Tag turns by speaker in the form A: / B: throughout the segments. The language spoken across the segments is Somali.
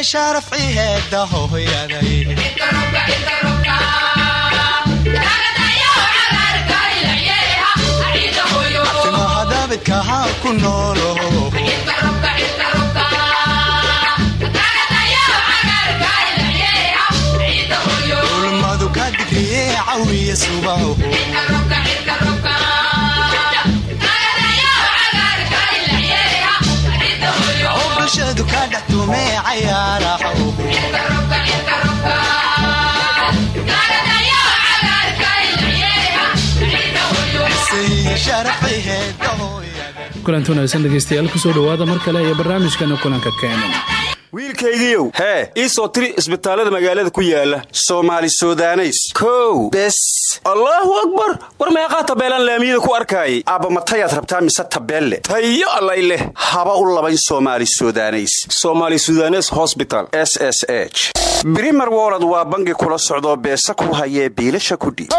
A: iyo sharafci heeda hooyaday abtimahadabidkaha ku noolo ulmadu ka digriye cawiya subaho
B: kulanti wanaagsan dhegeystayaal ku soo dhawaada mar kale iyo barnaamijkana kulanka keenan
C: wiilkaygiiow hee ii soo tiri isbitaallada magaalada ku yaalla soomaali sudaneys. Kow. Bes. Allaahu akbar. War meeqaa tabeelaan laamiyada ku arkaayay. Aabbamatayaad rabtaa mise tabeelle? Tayo allay leh. Haba u labayn soomaali sudaneys. Somaali sudanes hosbital s s h. Brimer wolod waa bangi kula socdoo beesa ku hayee biilasha kudhiib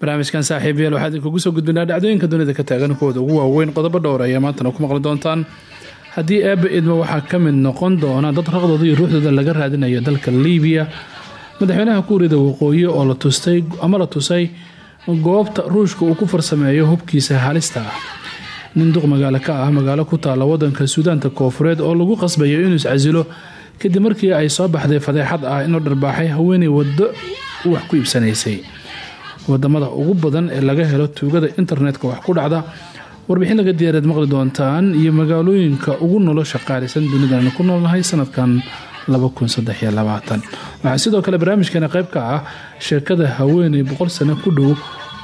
B: barnaamijkan saaxiibayaal waxaa idinkugu soo gudbinaa dhacdooyinka dunida ka taagan kuwooda ugu waaweyn qodobo dhowr ayaa maantana ku maqli doontaan haddii eebba idma waxaa ka mid noqon doona dad raqdooda iyo ruuxdooda laga raadinayo dalka liibiya madaxweynaha kuuriyada waqooyi oo la tustay ama la tusay goobta ruushka uu ku farsameeyo hubkiisa halista ah. Nin duq magaalo ka ah magaalo ku taala wadanka suudaanta koofureed oo lagu qasbayo inuu iscasilo kadib markii ay soo baxday fadeexad ah inuu dharbaaxay haweenay waddo wax ku iibsanaysay. Wadamada ugu badan ee laga helo tuugada internetka wax ku dhacda warbixin laga diyaaraad maqli doontaan iyo magaalooyinka ugu nolosha qaalisan dunidan ku noolnahay sanadkan waxaa sidoo kale barnaamijkeena qayb ka ah sheekada haweeney boqol sano ku dhow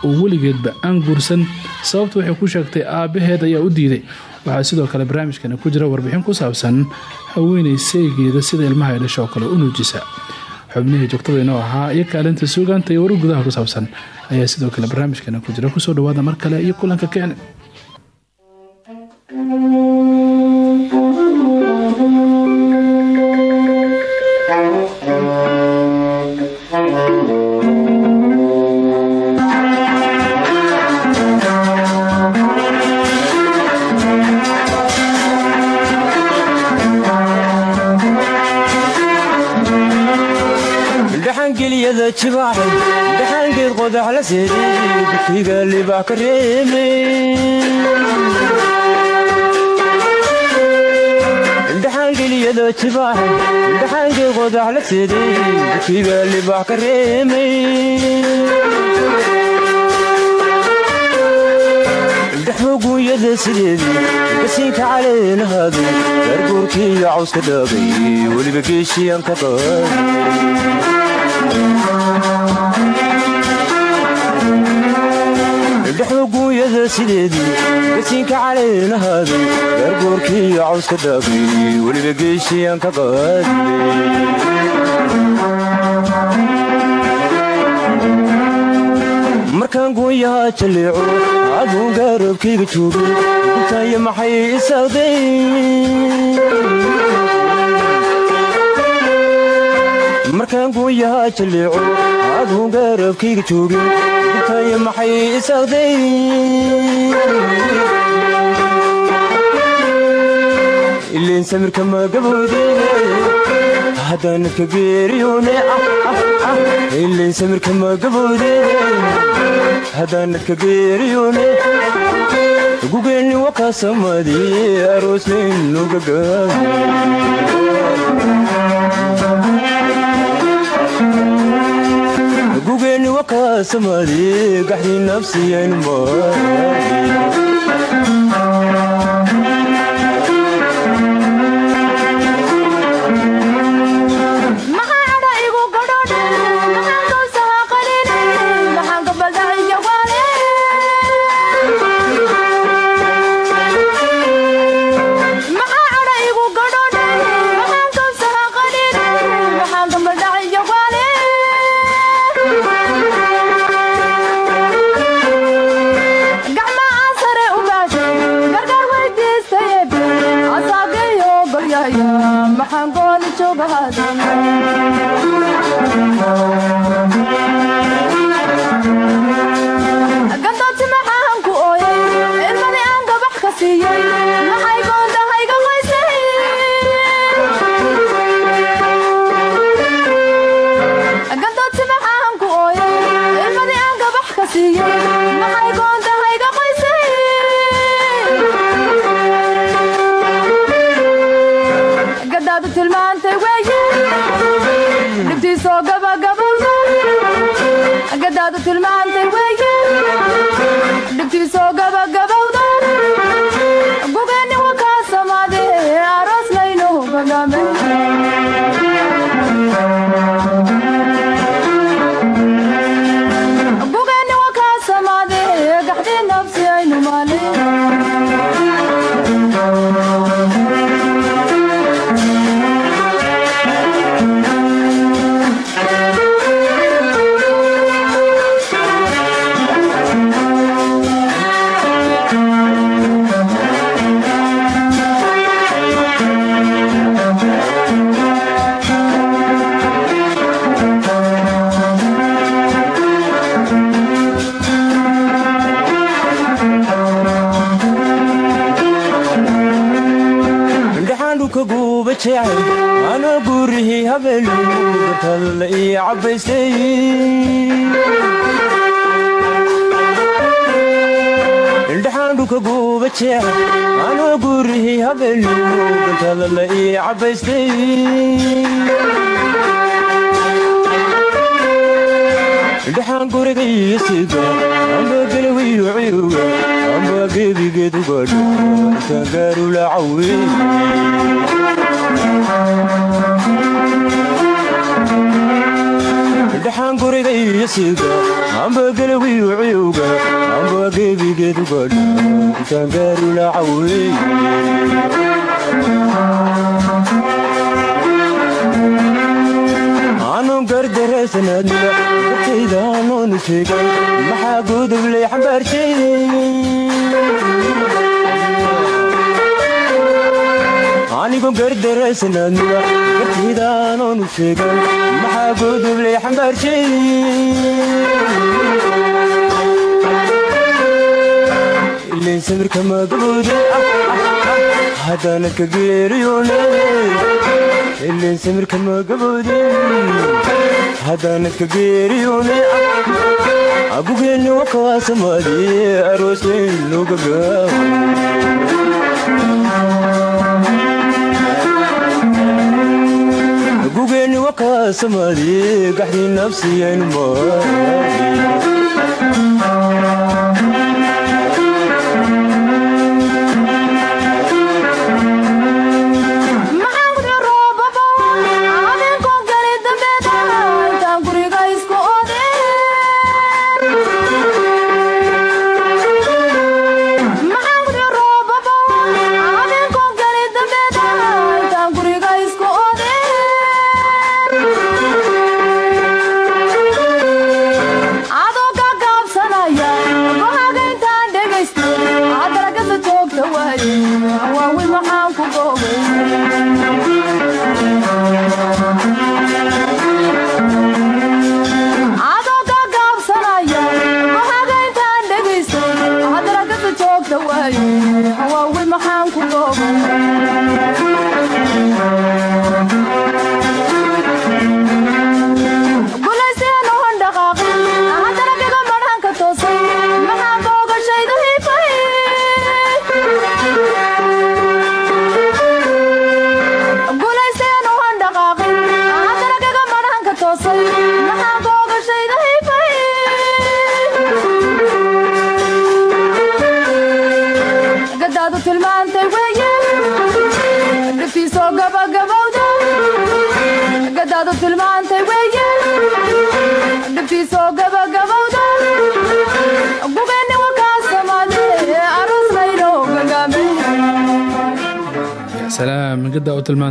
B: oo weligeedba aan guursan. Sababta waxay ku sheegtay aabaheed ayaa u diiday. Waxaa sidoo kale barnaamijkeena ku jira warbixin ku saabsan haweeney seegeeda sida ilmaha ay dhasho oo kale u nuujisa. Xubnihii joogtada inoo ahaa iyo kaalinta suugaanta iyo warar gudaha ku saabsan ayaa sidoo kale barnaamijkeena ku jira. Kusoo dhawaada mar kale iyo kulanka keene
D: dugsiga libax ka reemdhaxangeliyada jibaaxa dhaxangeed qodax la seeday dugsiga libax ka reemay daxmoguunyada sideedii gasiinka caleenahaadu garguurkiiyo cawska dhaabay weliba geeshiyan ka qaaday dhexmoguunyada sideedii gasiinka caleenahaadu gargoorkiiyo cawska dhaafay weliba geeshiyan ka qaadmarkaan guunyahaa jalleeco aduun gaarabkayga joogay gubtaayo maxay isaaqday markaan guunyahaa jalleeco aduun gaarabkayga joogay gubtaayo maxay isaaqday ileen samirka ma gabowde haddaanadka geeriyone ileen samirka ma gabowde haddaanadka geeriyone gugeenni wakaasamadii aroosnaynu gugeenni wakaasamadii gaxdii nafsiyan
E: tilmaantay
D: guurihii habeelu gartadla ii cabbaysay indhaxaandhuka guuba jecel anoo guurihii habeelu gartadla ii cabbaystay indhaxaan gurigaiyo siga amba gelawiyo ciuga amba gebigeedugadho intaan gaarula cawe indhaxaan gurigaiyo siga aanun gardaraysanadna dartayda anoonu sheegan maxaa gudublay xambaarshay anigu gardaraysanadna dartayda anoonu sheegan maxaa gudublay xambaarshay ilayn samirka magabuude haddaanad ka geeriyoone ilayn samirka magabuude haddaanad ka geeriyoone agugeenni wakawaasamadi aroosaynu gagaawo agugeenni wakawaasamadi gaxdii nafsiyaynu maadi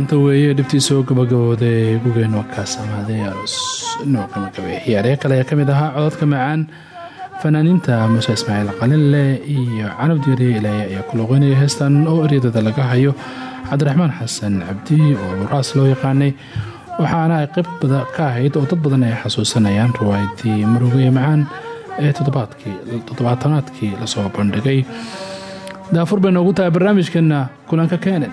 B: gada u tilmaanta weeye dhibtiisoo gabagabooday gugeen waa kaa samaaday aroos inuu gabagabay ciyaaryo kale ayaa ka mid ahaa cododka macaan fanaaniinta muuse ismaaciil qalinle iyo canab diiriye ilaaye ayaa ku looqeynaya heestan oo eryadada laga hayo cabdiraxmaan xasan cabdi oo raas loo yaqaanay waxaana ay bada ka ahayd oo dad badan ay xasuusanayaan riwaayadii marugeye macaan ee toddobaatanaadkii la soo bandhigay daafur bay noogu tahay barnaamijkeena kulanka keenan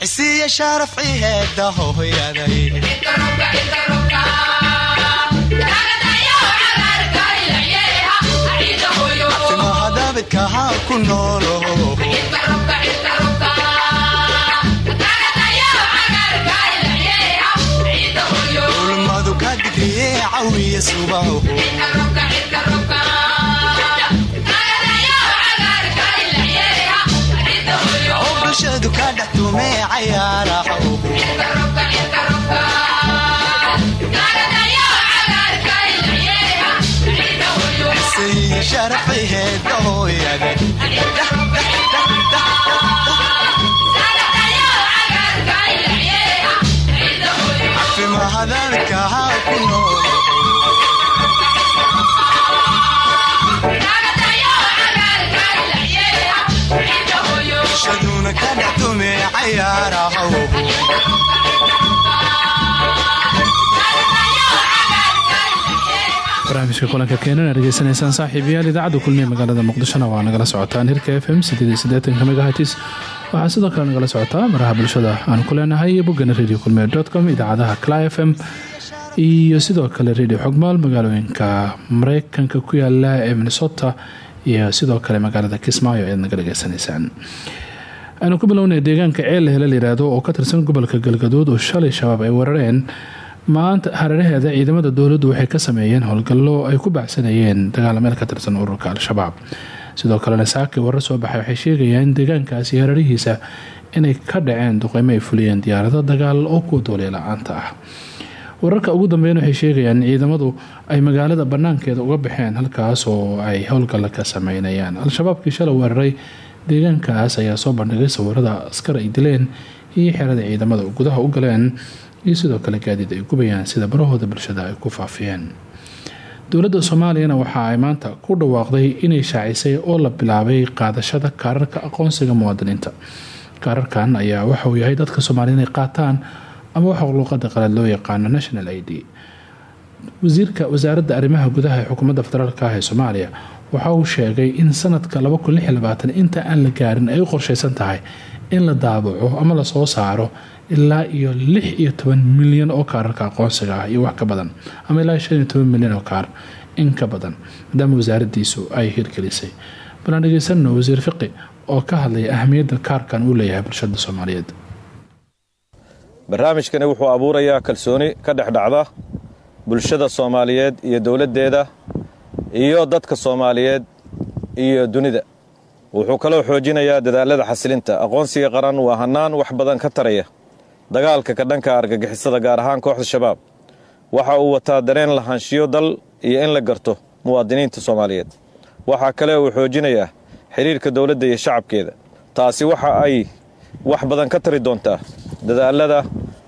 F: cisiiya sharaf ciheeda hohoyaday timaha daabidka haa ku noolo ulmadu ka digriye cawiya subaho bulshadu ka dhex tumee cayaaraho cisiiya
B: barnaamijka kulanka keenana dhegeysanaysaan saaxiibayaal idaacadda kulmiye magaalada muqdishona waa nagala socotaan hirka f m megahatis waxaa sidoo kale nagala socotaa maraha bulshada aan ku leenahay boggana radio kulmiye com idaacadaha cla f m iyo sidoo kale radio xogmaal magaalooyinka mareykanka ku yaalla ee minnesota iyo sidoo kale magaalada kismaayo ayaad naga dhegeysanaysaan aynu ku bilownay deegaanka ceel hele layiraahdo oo ka tirsan gobolka galgaduud oo shalay shabaab ay weerareen maanta hareeraheeda ciidamada dowladdu waxay ka sameeyeen howlgallo ay ku baacsanayeen dagaalameel ka tirsan ururka al-shabaab. Sidoo kalena saakii warar soo baxay waxay sheegayaan in deegaankaasi hareerihiisa inay ka dhaceen duqeymo ay fuliyeen diyaarado dagaal oo kuwa dooley la'aanta ah. Wararka ugu dambeyn waxay sheegayaan ciidamadu ay magaalada banaankeeda uga baxeen halkaas oo ay howlgalla ka sameynayaan al-shabaabkii shalay weeraray deegaankaas ayaa soo bandhigay sawirada askar ay dileen iyo xerada ciidamada gudaha u galeen iyo sidoo kale gaadiid ay gubayaan sida barahooda bulshada ay ku faafiyeen. Dowladda soomaaliyana waxa ay maanta ku dhawaaqday inay shaacisay oo la bilaabay qaadashada kaararka aqoonsiga muwaadiniinta. Kaararkan ayaa waxauu yahay dadka soomaaliya inay qaataan ama waxa luuqada qalaad loo yaqaano national i d. Wasiirka wasaaradda arrimaha gudaha ee xukuumadda federaalk ah ee soomaaliya waxa uu sheegay in sanadka inta aan la gaarin ay u qorsheysan tahay in la daabaco ama la soo saaro ilaa iyo milyan oo kaararka aqoonsiga ah iyo wax ka badan ama ilaa milyan oo kaar in ka badan. Maadaama wasaaradiisu ay hirgelisay. Balaan wasiir fiqi oo ka hadlaya ahamiyadda kaarkan uu leeyahay bulshada soomaaliyeed.
G: Barnaamijkani wuxuu abuurayaa kalsooni ka dhex dhacda bulshada soomaaliyeed iyo dowladdeeda iyo dadka soomaaliyeed iyo dunida. Wuxuu kaloo xoojinayaa dadaalada xasilinta. Aqoonsiga qaran waa hannaan wax badan ka taraya dagaalka ka dhanka argagixisada gaar ahaan kooxda shabaab. Waxa uu wataa dareen lahaanshiyo dal iyo in la garto muwaadiniinta soomaaliyeed. Waxaa kale uu xoojinayaa xidhiirka dowladda iyo shacabkeeda. Taasi waxa ay wax badan ka tari doontaa dadaalada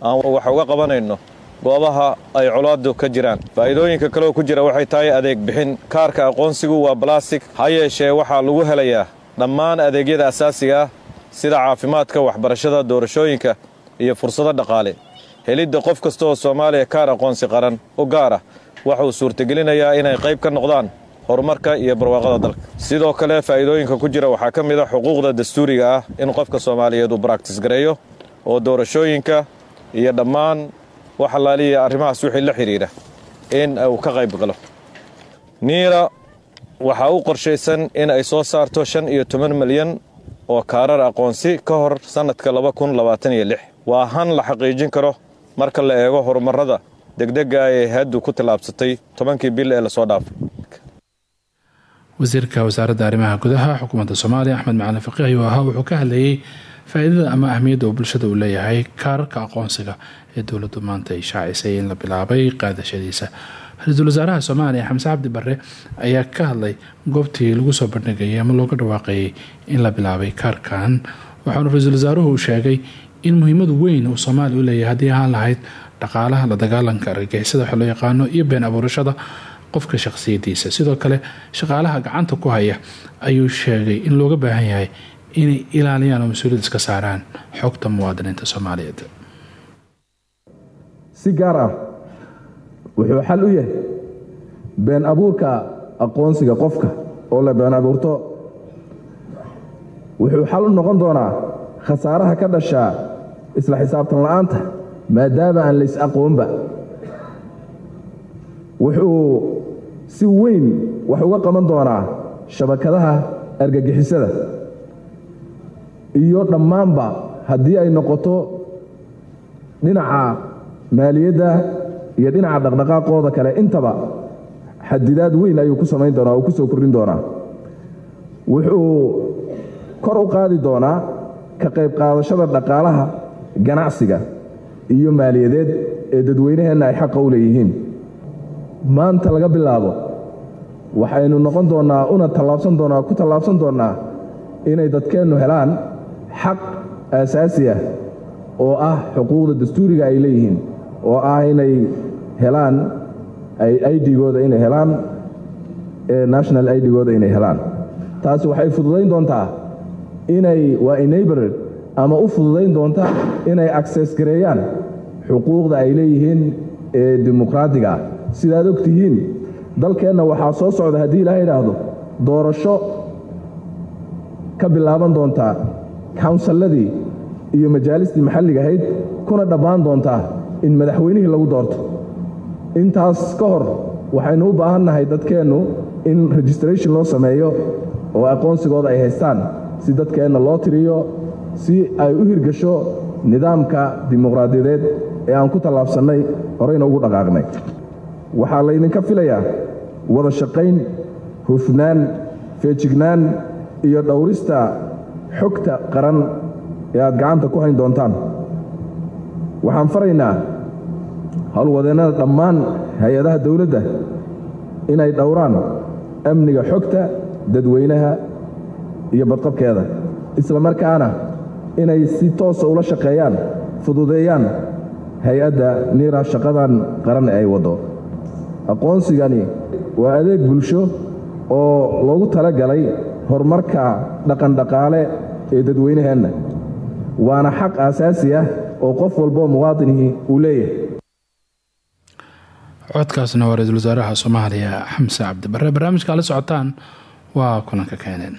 G: aan wax uga qabanayno goobaha ay colaadu ka jiraan. Faa'iidooyinka kaleoo ku jira waxay tahay adeeg bixin. Kaarka aqoonsigu waa balastig ha yeeshee waxaa lagu helayaa dhammaan adeegyada asaasiga ah sida caafimaadka waxbarashada doorashooyinka iyo fursado dhaqaale. Helidda qof kasta oo soomaaliya kaar aqoonsi qaran u gaar ah waxa uu suurtagelinayaa inay qayb ka noqdaan horumarka iyo barwaaqada dalka. Sidoo kale faa'iidooyinka ku jira waxaa ka mid a xuquuqda dastuuriga ah in qofka soomaaliyeed uu baraktis gareeyo oo doorashooyinka iyo dhammaan wax allaaliya arrimahaas wixii la xidhiidha in uu ka qayb galo. Niira waxaa u qorshaysan in ay soo saarto shan iyo toban milyan oo kaarar aqoonsi ka hor sannadka laba kun labaatan iyo lix. Waa han la xaqiijin karo marka la eego horumarrada degdega ee haddu ku tallaabsatay tobankii bil ee la soo dhaafay
B: wasiirka wasaaradda arrimaha gudaha xukuumadda soomaaliya axmed macalin faqiih ayuu ahaa wuxuu ka hadlayay faa-iidada ama ahmiyadda uu bulshada uu leeyahay kaararka aqoonsiga ee dowladdu maanta ay shaacisay in la bilaabay qaadashadiisa. Ra'iisul wasaaraha soomaaliya xamse cabdi bare ayaa ka hadlay goobtii lagu soo bandhigayay ama looga dhawaaqayay in la bilaabay kaarkan waxaanu ra'iisul wasaaruhu sheegay in muhiimadu weyn uu soomaaliya u leeyahay haddii ahaan lahayd dhaqaalaha la dagaalanka argagixisada waxa loo yaqaano iyo been abuurashada qofka shaqsiyadiisa sidoo kale shaqaalaha gacanta ku haya ayuu sheegay in looga baahan yahay inay ilaaliyaan oo mas'uuliyad iska saaraan xogta muwaadiniinta soomaaliyeed
H: si gaar ah. Wuxuu xal u yahay been abuurka aqoonsiga qofka oo la been abuurto. Wuxuu xal u noqon doonaa khasaaraha ka dhashaa isla xisaabtan la'aanta maadaama aan lays aqoonba. Wuxuu si weyn wax uga qaban doonaa shabakadaha argagixisada. Iyo dhammaanba haddii ay noqoto dhinaca maaliyadda iyo dhinaca dhaqdhaqaaqooda kale intaba xadidaad weyn ayuu ku samayn doonaa oo ku soo kordhin doonaa. Wuxuu kor u qaadi doonaa ka qayb qaadashada dhaqaalaha ganacsiga iyo maaliyadeed ee dadweynaheenna ay xaqa u leeyihiin. Maanta laga bilaabo waxaynu noqon doonnaa una tallaabsan doonaa ku tallaabsan doonnaa inay dadkeennu helaan xaq aasaasi ah oo ah xuquuqda dastuuriga ay leeyihiin oo ah inay helaan idgooda inay helaan national idgooda inay helaan. Taasi waxay fududayn doontaa inay waa enabred ama u fududayn doontaa inay access gareeyaan xuquuqda ay leeyihiin ee dimuqraadiga ah. Sidaad og tihiin dalkeenna waxaa soo socda haddii ilaaha idhaahdo doorasho ka bilaaban doontaa kawnsalladii iyo majaalistii maxalliga ahayd kuna dhammaan doontaa in madaxweynihii lagu doorto. Intaas ka hor waxaynu u baahan nahay dadkeennu in registration loo sameeyo oo aqoonsigooda ay haystaan si dadkeenna loo tiriyo si ay u hirgasho nidaamka dimuqraadiyadeed ee aan ku tallaabsannay horeyna ugu dhaqaaqnay. Waxaa laydinka filayaa wada shaqayn hufnaan feejignaan iyo dhowrista xogta qaran ee aad gacanta ku hayn doontaan. Waxaan faraynaa howlwadeennada dhammaan hay'adaha dawladda inay dhowraan amniga xogta dadweynaha iyo badqabkeeda. Isla markaana inay si toosa ula shaqeeyaan fududeeyaan hay'adda niira shaqadan qaran ee ay waddo. Aqoonsigani waa adeeg bulsho oo loogu talagalay horumarka dhaqandhaqaale ee dadweynaheenna. Waana xaq aasaasi ah oo qof walboo muwaadinihii uu leeyahay
B: codkaasna waa ra'iisul wasaaraha soomaaliya xamse cabdibare barnaamijka la socotaan waa kulanka keeneen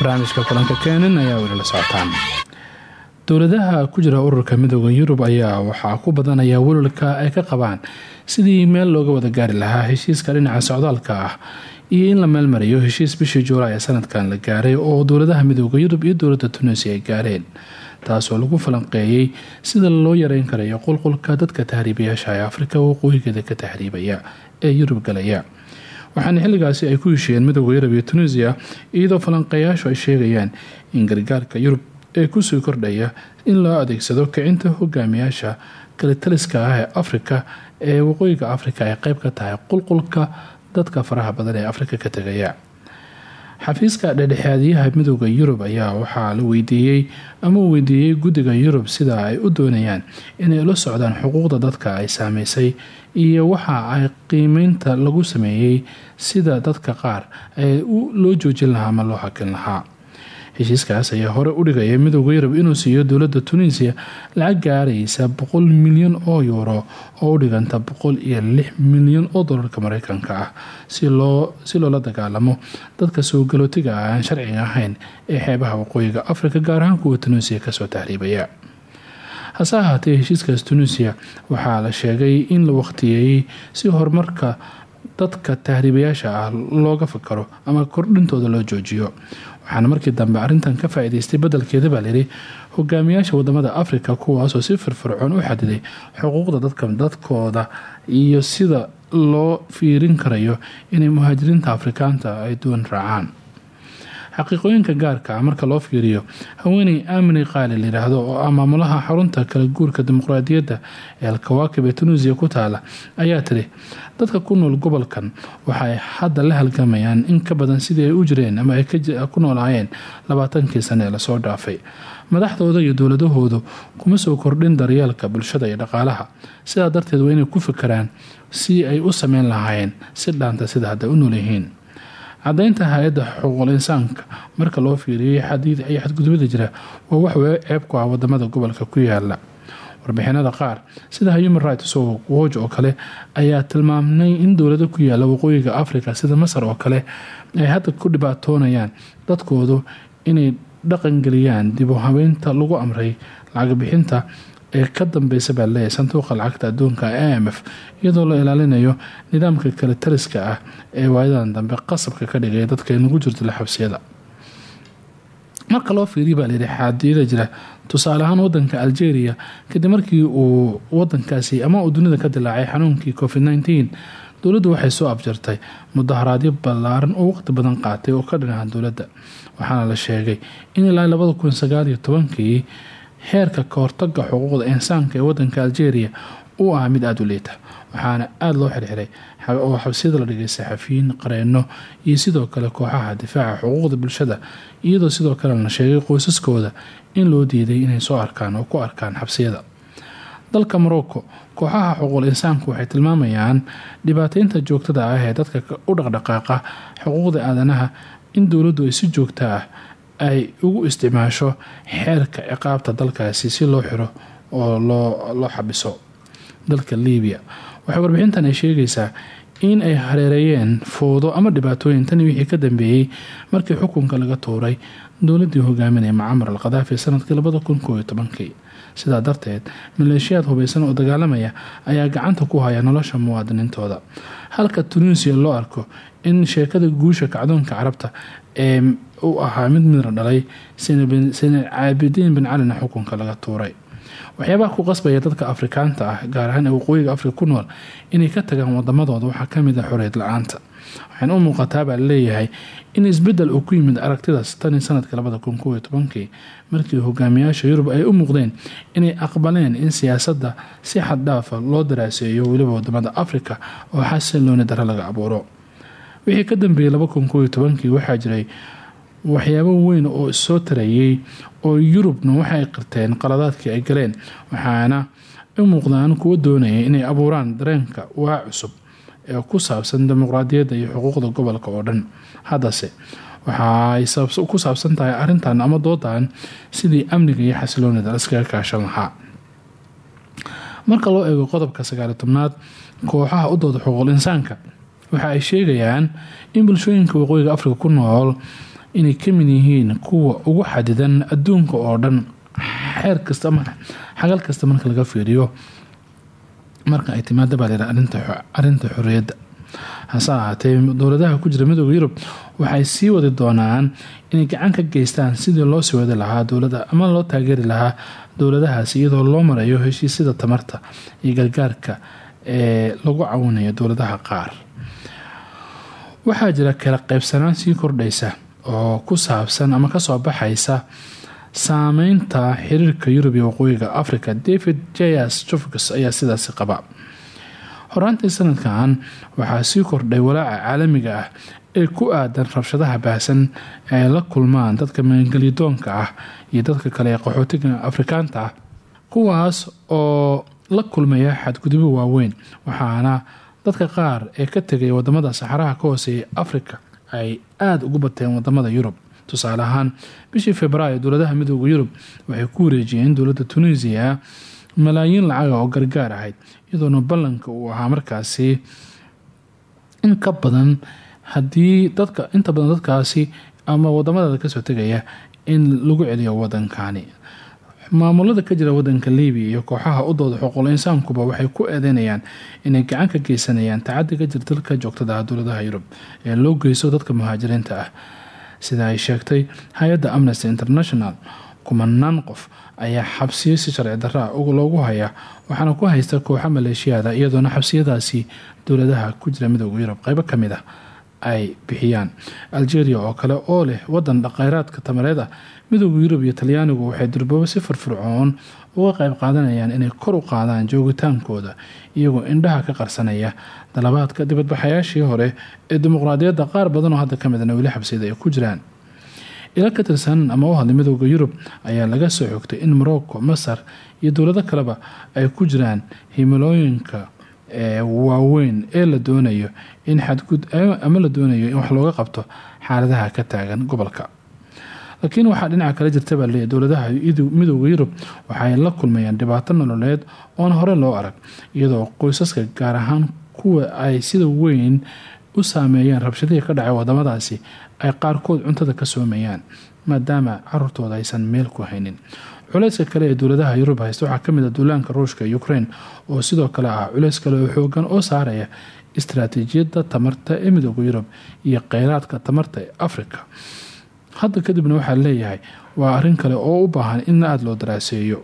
B: barnaamijka kulanka keenan ayaa weli la socotaan dowladaha ku jira ururka midooda yurub ayaa waxaa ku badanaya welwalka ay ka qabaan sidii meel looga wada gaari lahaa heshiiska dhinaca socdaalka ah iyo in la meelmariyo heshiis bishii juulaay ee sanadkan la gaaray oo dowladaha midooda yurub iyo dowladda tunisia ay gaareen taasoo lagu falanqeeyey sida loo yareyn karayo qulqulka dadka tahriibayaasha ee afrika waqooyigeeda ka tahriibaya ee yurub galaya waxaana xilligaasi ay ku heshiiyeen midooda yurub iyo tunisia iyadoo falanqeeyaashu ay sheegayaan in gargaarka yurub ee ku sii kordhaya in loo adeegsado kicinta hogaamiyaasha kalitaliska ah ee afrika ee waqooyiga afrika ay qeyb ka tahay qulqulka dadka faraha badan ee afrika ka tegaya xafiiska dhexdhexaadiyaha midooda yurub ayaa waxaa la weydiiyey ama uu weydiiyey guddiga yurub sida ay u doonayaan inay ula socdaan xuquuqda dadka ay saameysay iyo waxa ay qiimeynta lagu sameeyey sida dadka qaar ee loo joojin lahaa ama loo hakin lahaa. Heshiiskaas ayaa hore u dhigaya midooda yurub inuu siiyo dowladda tunisia lacag gaaraysa boqol milyan oo yuuro oo u dhiganta boqol iyo lix milyan oo dolarka mareykanka ah si loola dagaalamo dadka soo galootiga aan sharciga ahayn ee xeebaha waqooyiga afrika gaar ahaan kuwa tunisia ka soo tahriibaya hase ahaatee heshiiskaas tunisia waxaa la sheegay in la waqtiyeeyey si horumarka dadka tahriibayaasha ah looga fakaro ama kordhintooda loo joojiyo. Waxaana markii dambe arintan ka faa-iideystay badelkeeda baa layidhi waddamada afrika kuwaasoo si firfircoon u xadiday xuquuqda dadka dadkooda iyo sida loo fiirin karayo inay muhaajiriinta afrikaanta ay duwan raacaan xaqiiqooyinka gaarka ah marka loo fiiriyo haweeney aamini qaali layidhaahdo oo ah maamulaha xarunta kala guurka dimuqraadiyadda ee alkawaakib ee tunuusiya ku taala ayaa tiri dadka ku nool gobolkan waxaay hadda la halgamayaan in ka badan sidii ay u jireen ama ay ku noolaayeen labaatankii sane ee la soo dhaafay. Madaxdooda iyo dowladahoodu kuma soo kordhin daryeelka bulshada iyo dhaqaalaha. Sidaa darteed waa inay ku fikiraan si ay u sameyn lahaayeen si dhaanta sida hadda u noolyihiin cadaynta hay'adda xuquuqul insaanka marka loo fiiriyey xadiid iyo xadgudubada jira waa wax ceeb ku ah waddamada gobolka ku yaalla warbixinada qaar sida human rights watch oo kale ayaa tilmaamnay in dowlado ku yaalla waqooyiga africa sida masar oo kale ay hadda ku dhibaatoonayaan dadkoodu inay dhaqangeliyaan dib u habeynta lagu amray lacag bixinta ee ka dambeysa baa leeyahay sanduuqa lacagta adduunka m f iyadoo la ilaalinayo nidaamka kale taliska ah ee waayadan dambe qasabka ka dhigaya dadka nagu jirto la xabsiyada. Marka loo fiiriya baa layidhi xaadiyada jira. Tusaale ahaan wadanka algeria kadib markii uu wadankaasi ama uu dunida ka dilaacay xanuunkii covid nteen dowladdu waxay soo abjartay mudaharaadyo ballaaran oo waqti badan qaatay oo ka dhinaca dowladda. Waxaana la sheegay in ilaa labada kun heerka kahortaga xuquuqda insaanka ee wadanka algeria uu ahaa mid aada u liita waxaana aada loo xirxiray oo xabsiyada la dhigay saxafiyiin qareeno iyo sidoo kale kooxaha difaaca xuquuqda bulshada iyadoo sidoo kale la sheegay qoysaskooda in loo diiday inay soo arkaan oo ku arkaan xabsiyada. Dalka morocco kooxaha xuquuqul insaanku waxay tilmaamayaan dhibaateynta joogtada ah ee dadka u dhaqdhaqaaqa xuquuqda aadanaha in dowladdu ay si joogta ah ay ugu isticmaasho xeerka ciqaabta dalkaasi si loo xiro oo loo xabiso dalka libiya waxay warbixintan ay sheegaysaa in ay hareereeyeen fowdo ama dhibaatooyin. Tani wixii ka dambeeyey markii xukunka laga tuuray dowladii hogaaminaya macamar al khadaafi sannadkii labada kun sidaa darteed maleeshiyaad hubeysan oo dagaalamaya ayaa gacanta ku haya nolosha muwaadiniintooda. Halka tunisiya loo arko in sheekada guusha kacdoonka carabta ee uu ahaa mid midna dhalay sina caabidiin bin calina xukunka laga tuuray. Waxyaabaha ku qasbaya dadka afrikaanta ah gaar ahaan ee waqooyiga afrika ku nool inay ka tagaan wadamadooda waxaa ka mid ah xoreyd la'aanta. Waxayna u muuqataa baa la leeyahay in isbeddel uu ku yimid aragtidaas tanii sannadkii labada kun markii hogaamiyaasha yurub ay u muuqdeen inay aqbaleen in siyaasadda si xaddhaafa loo daraaseeyo weliba waddamada afrika oo xasilooni daro laga abuuro. Wixii ka dambeeyey laba kun waxaa jiray waxyaabo weyn oo issoo tarayey oo yurubna waxay qirteen qaladaadkii ay galeen waxaana u muuqdaan kuwa doonaya inay abuuraan dareenka waa cusub ee ku saabsan dimuqraadiyadda iyo xuquuqda gobolka oo dhan. Haddase waxaay ku saabsan tahay arintan ama doodan sidii amniga iyo xasiloonida laskaga kaashan lahaa. Marka loo eego qodobka sagaali tobnaad kooxaha u dooda xuquuqul insaanka waxa ay sheegayaan in bulshooyinka waqooyiga afrika ku nool inay ka mid yihiin kuwa ugu xadidan adduunka oo dhan. Xeer kasta ama xagal kasta marka laga fiiriyo marka ay timaada baa layidha arinta xorriyadda. Hase ahaatee dowladaha ku jira midooda yurub waxay sii wadi doonaan inay gacan ka geystaan sidii loo sii wadi lahaa dowladda ama loo taageeri lahaa dowladahaasi iyadoo loo marayo heshiisyada tamarta iyo gargaarka ee lagu cawinayo dowladaha qaar. Waxaa jira kala qeybsanaan sii kordhaysa oo ku saabsan ama ka soo baxaysa saameynta xiriirka yurub iyo waqooyiga africa david jas jofks ayaa sidaasi qaba. Horaantii sanadkan waxaa sii kordhay walaaca caalamiga ah ee ku aadan rabshadaha baahsan ay la kulmaan dadka maangelidoonka ah iyo dadka kale ee qaxootiga afrikaanta ah kuwaas oo la kulmaya xadgudubyo waaweyn waxaana dadka qaar ee ka tegay waddamada saxaraha ka hooseeya africa ay aada ugu bateen waddamada yurub. Tusaale ahaan bishii februaayo dowladaha midooda yurub waxay ku wareejiyeen dowladda tunisia malaayiin lacaga oo gargaar ahayd iyadoona ballanka uu ahaa markaasi in ka badan haddii dadka inta badan dadkaasi ama wadamadaada ka soo tegaya in lagu celiyo wadankani maamulada ka jira wadanka libiya iyo kooxaha u dooda xuquuqul insaankuba waxay ku eedeynayaan inay gacan ka geysanayaan tacadi ka jira dalka joogtada ah dowladaha yurub ee loo geysto dadka muhaajiriinta ah. Sida ay sheegtay hay'adda amnesty international kumanaan qof ayaa xabsiyo si sharci darra ah loogu hayaa waxaana ku haysta kooxa maleeshiyaada iyadoona xabsiyadaasi dowladaha ku jira midooda yurub. Qeybo ka mid ah ay bixiyaan algeria oo kale oo leh wadan dhaqeyraadka tamareed ah midooda yurub iyo talyaanigu waxay durbabo si firfircoon uga qeyb qaadanayaan inay kor u qaadaan joogitaankooda iyagoo indhaha ka qarsanaya. Dalabaadka dibadbaxayaashii hore ee dimuqraadiyadda qaar badanoo hadda ka midna weli xabsiyada ay ku jiraan. Ila ka tirsan ama u hadlay yurub ayaa laga soo xogtay in morocco masar iyo dowlado kaleba ay ku jiraan himilooyinka waaweyn ee la doonayo in xadgud ama la doonayo in wax looga qabto xaaladaha ka taagan gobolka laakiin waxaa dhinaca kale jirta baa leeyahy dowladaha midooda yurub waxay la kulmayaan dhibaato nololeed oon hore loo arag iyadoo qoysaska gaar ahaan kuwa ay sida weyn u saameeyeen rabshadihii ka dhacay wadamadaasi ay qaarkood cuntada ka soomayaan maadaama caruurtooda aysan meel ku haynin. Culeyska kale ee dowladaha yurub haysta waxaa ka mid a duulaanka ruushka iyo ukraine oo sidoo kale ah culeys kale oo xoogan oo saaraya istaraatiijiyadda tamarta ee midooda yurub iyo kheyraadka tamarta ee africa hadda kadibna waxaa leeyahay waa arrin kale oo u baahan in aada loo daraaseeyo.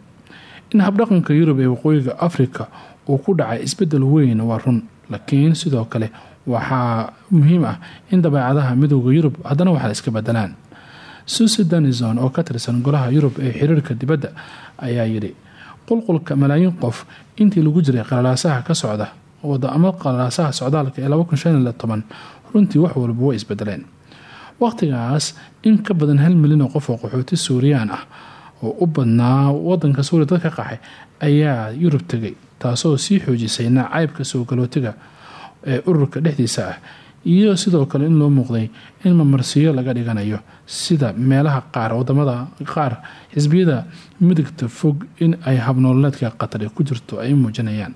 B: In habdhaqanka yurub ee waqooyiga africa uu ku dhacay isbeddel weyn waa run laakiin sidoo kale waxaa muhiim ah in dabeecadaha midooda yurub haddana waxaa iska bedelaan susi danison oo ka tirsan golaha yurub ee xiriirka dibadda ayaa yidhi qulqulka malaayiin qof intii lagu jiray qalalaasaha ka socda ama qalalaasaha socdaalka ee runtii wax walba way isbedeleen waqtigaas in ka badan hal milyan oo qof oo qaxooti suuriyaan ah oo u badnaa wadanka suuriya dadka qaxay ayaa yurub tegay taasoo sii xoojisay nacaybka soo galootiga ee ururka dhexdiisa ah. Iyo sidoo kale in loo muuqday in mamarsiyo laga dhiganayo sida meelaha qaar waddamada qaar xisbiyada midigta fog in ay habnoololeedka qatari ku jirto ay muujinayaan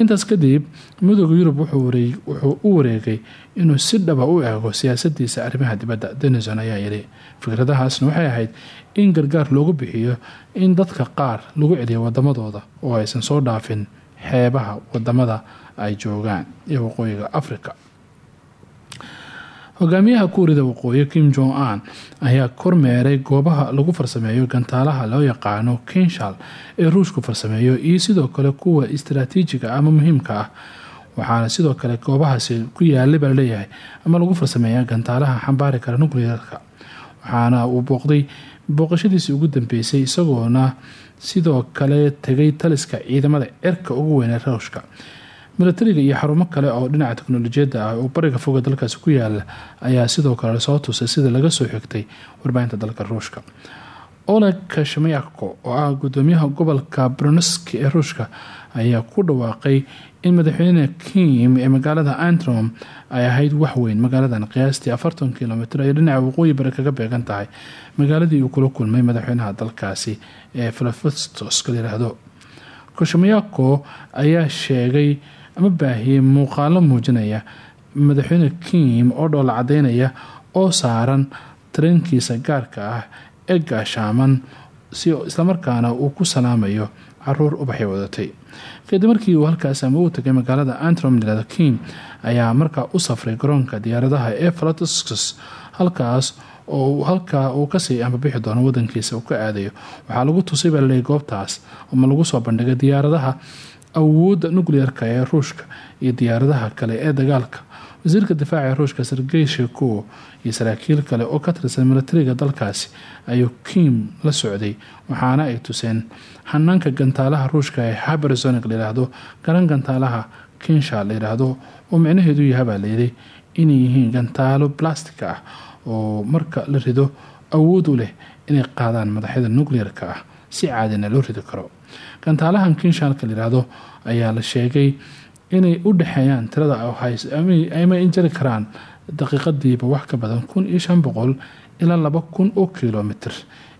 B: intaas kadib midooda yurub wuxuu u wareegay inuu si dhaba u eego siyaasadiisa arrimaha dibadda denison ayaa yidhi. Fikradahaasna waxay ahayd in gargaar loogu bixiyo in dadka qaar lagu celiyo wadamadooda oo aysan soo dhaafin xeebaha waddamada ay joogaan ee waqooyiga africa hogaamiyaha kuurida waqooyi kim jong an ayaa kormeeray goobaha lagu farsameeyo gantaalaha loo yaqaano kinshal ee ruushku farsameeyo iyo sidoo kale kuwa istaraatiijiga ama muhiimka ah. Waxaana sidoo kale goobahaasi ku yaalay baa ama lagu farsameeya gantaalaha xambaari kara nuclearka waxaana uu booqday booqashadiisii ugu dambeysay isagoona sidoo kale tegay taliska ciidamada cirka ugu weynee ruushka milatariga iyo xarumo kale oo dhinaca teknolojiyadda ah oo bariga foga dalkaasi ku yaalla ayaa sidoo kale soo tusay sida laga soo xigtay warbaahinta dalka ruushka. Oleg kashmayako oo ah gudoomiyaha gobolka broneski ee ruushka ayaa ku dhawaaqay in madaxweyne kim ee magaalada antrom ay ahayd waxweyn magaaladan qiyaastii afartan kilomitr ay dhinaca waqooyi bari kaga beegan tahay. Magaaladii uu kula kulmay madaxweynaha dalkaasi ee filofistos kashmayako ayaa sheegay ama baahiyey muuqaalo muujinaya madaxweyne kim oo dhoola cadeynaya oo saaran tareenkiisa gaarka ah ee gaashaaman si islamarkaana uu ku salaamayo carruur ubaxay wadatay. Kadib markii uu halkaas ama uu tagay magaalada antrom yiraahdo kim ayaa markaa u safray garoonka diyaaradaha ee falatusks halkaas oo halkaa uu ka sii ambabixi doono wadankiisa uu ka aadayo. Waxaa lagu tusay baa goobtaas ama lagu soo bandhigay diyaaradaha awoodda nuclearka ee ruushka iyo diyaaradaha kale ee dagaalka. Wasiirka difaaca ee ruushka sergey sheko iyo saraakiil kale oo ka tirsan milatariga dalkaasi ayuu kim la socday waxaana ay tuseen hanaanka gantaalaha ruushka ee habersonic layiraahdo garan gantaalaha kinsha layiraahdo oo micnaheedu yahabaa layidhi inay yihiin gantaalo blastic ah oo marka la rido awood u leh inay qaadaan madaxyada nuclearka ah si caadina loo ridi karo gantaalahan kinshalka layiraahdo ayaa la sheegay inay u dhexeeyaan tirada ama jari karaan daqiiqadiiba wax ka badan kun iyo shan boqol ilaa laba kun oo kilomitr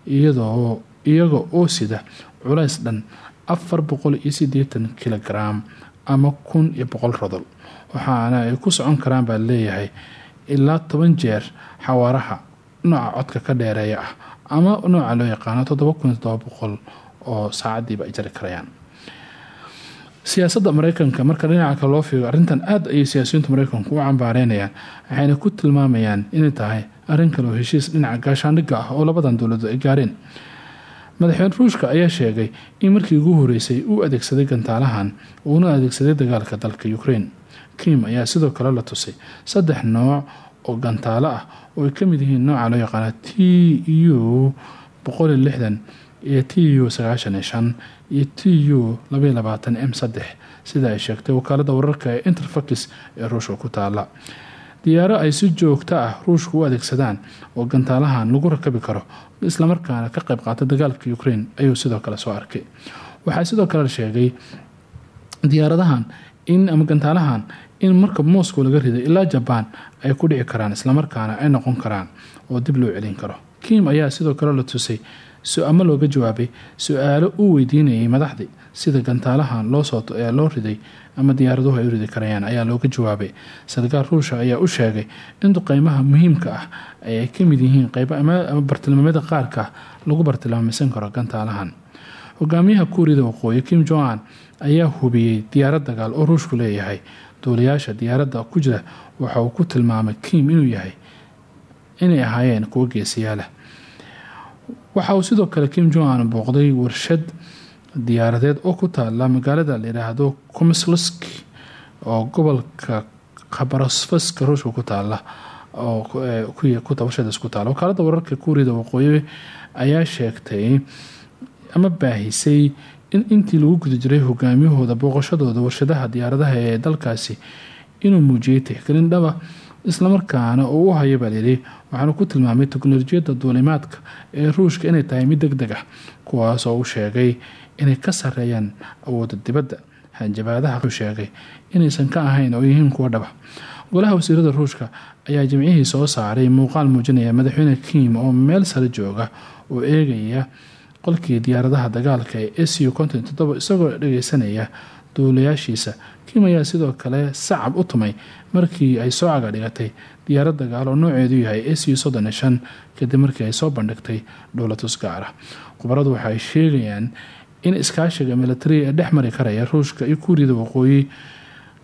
B: iyadoo iyaga oo sida culays dhan afar boqol iyo sideetan kilogram ama kun iyo boqol rodol. Waxaana ay ku socon karaan baa leeyahay ilaa toban jeer xawaaraha nooca codka ka dheereeya ah ama nooca loo yaqaano toddoba kun todoba oo saacadiiba ay jari karayaan. Siyaasadda mareykanka marka dhinaca kale loo fiigo arrintan aada ayay siyaasiyiintu mareykanku u cambaareynayaan waxayna ku tilmaamayaan inay tahay arrin kale oo heshiis dhinaca gaashaandhigga ah oo labadan dowladu ay gaareen. Madaxweyne ruushka ayaa sheegay in markii ugu horeysay uu adeegsaday gantaalahan uuna adeegsaday dagaalka dalka ukraine. Kim ayaa sidoo kale la tusay saddex nooc oo gantaalo ah oo ay ka mid yihiin nooca loo yaqaano t u iyo t u sagaashan iyo t u labaiyo labaatan m saddex sida ay sheegtay wakaalada wararka ee interfax ee ruushka ku taala diyaaro ay si joogto ah ruushka u adeegsadaan oo gantaalahan lagu rakabi karo islamarkaana ka qayb qaata dagaalka ukraine ayuu sidoo kale soo arkay. Waxaa sidoo kale sheegay diyaaradahan in ama gantaalahan in marka moscow laga riday ilaa jabaan ay ku dhici karaan islamarkaana ay noqon karaan oo dib loo celin karo. Kim ayaa sidoo kale la tusay ama looga jawaabay su'aalo uu weydiinayay madaxdii sida gantaalahan loo riday ama diyaaraduhu ay u ridi karayaan ayaa looga jawaabay. Sarkaal ruusha ayaa u sheegay in duqeymaha muhiimka ah ay ka mid yihiin qeybo ama bartilmaamyada qaarka lagu bartilmaameysan karo gantaalahan. Hogaamiyaha kuuriyada waqooyi kim jo-an ayaa hubiyey diyaarad dagaal oo ruushku leeyahay. Duulayaasha diyaaradda ku jira waxa uu ku tilmaamay kim inuu yahay inay ahaayeen kuwo geesiyaalah waxa uu sidoo kale kim jo-an booqday warshad diyaaradeed oo ku taala magaalada layidhaahdo komislski oo gobolka khabarosfaska ruushka ku taala oowarshadaas ku taala wakaalada wararka kuuriyada waqooyi ayaa sheegtay ama baahisay in intii lagu guda jiray hogaamiyahooda booqashadooda warshadaha diyaaradaha ee dalkaasi inuu muujiyay tixgelin dhaba islamarkaana uu u hayo baa layidhi waxaanu ku tilmaamay teknolojiyadda duulimaadka ee ruushka inay tahay mid deg deg ah kuwaas oo uu sheegay inay ka sareeyaan awooda dibadda hanjabaadaha wuxuu sheegay inaysan ka ahayn oo yihiin kuwa dhaba. Golaha wasiirada ruushka ayaa jimcihii soo saaray muuqaal muujinaya madaxweyne kim oo meel sare jooga oo eegaya qolkii diyaaradaha dagaalka ee su konton todoba isagoo dhageysanaya duulayaashiisa kim ayaa sidoo kale sacab u tumay markii ay soo caga dhigatay diyaarad dagaal oo nooceedu yahay su soddon iyo shan kadib markii ay soo bandhigtay dhowlatus gaar ah khubaradu waxa ay sheegayaan in iskaashiga militariga ee dhex mari karaya ruushka iyo kuuriyada waqooyi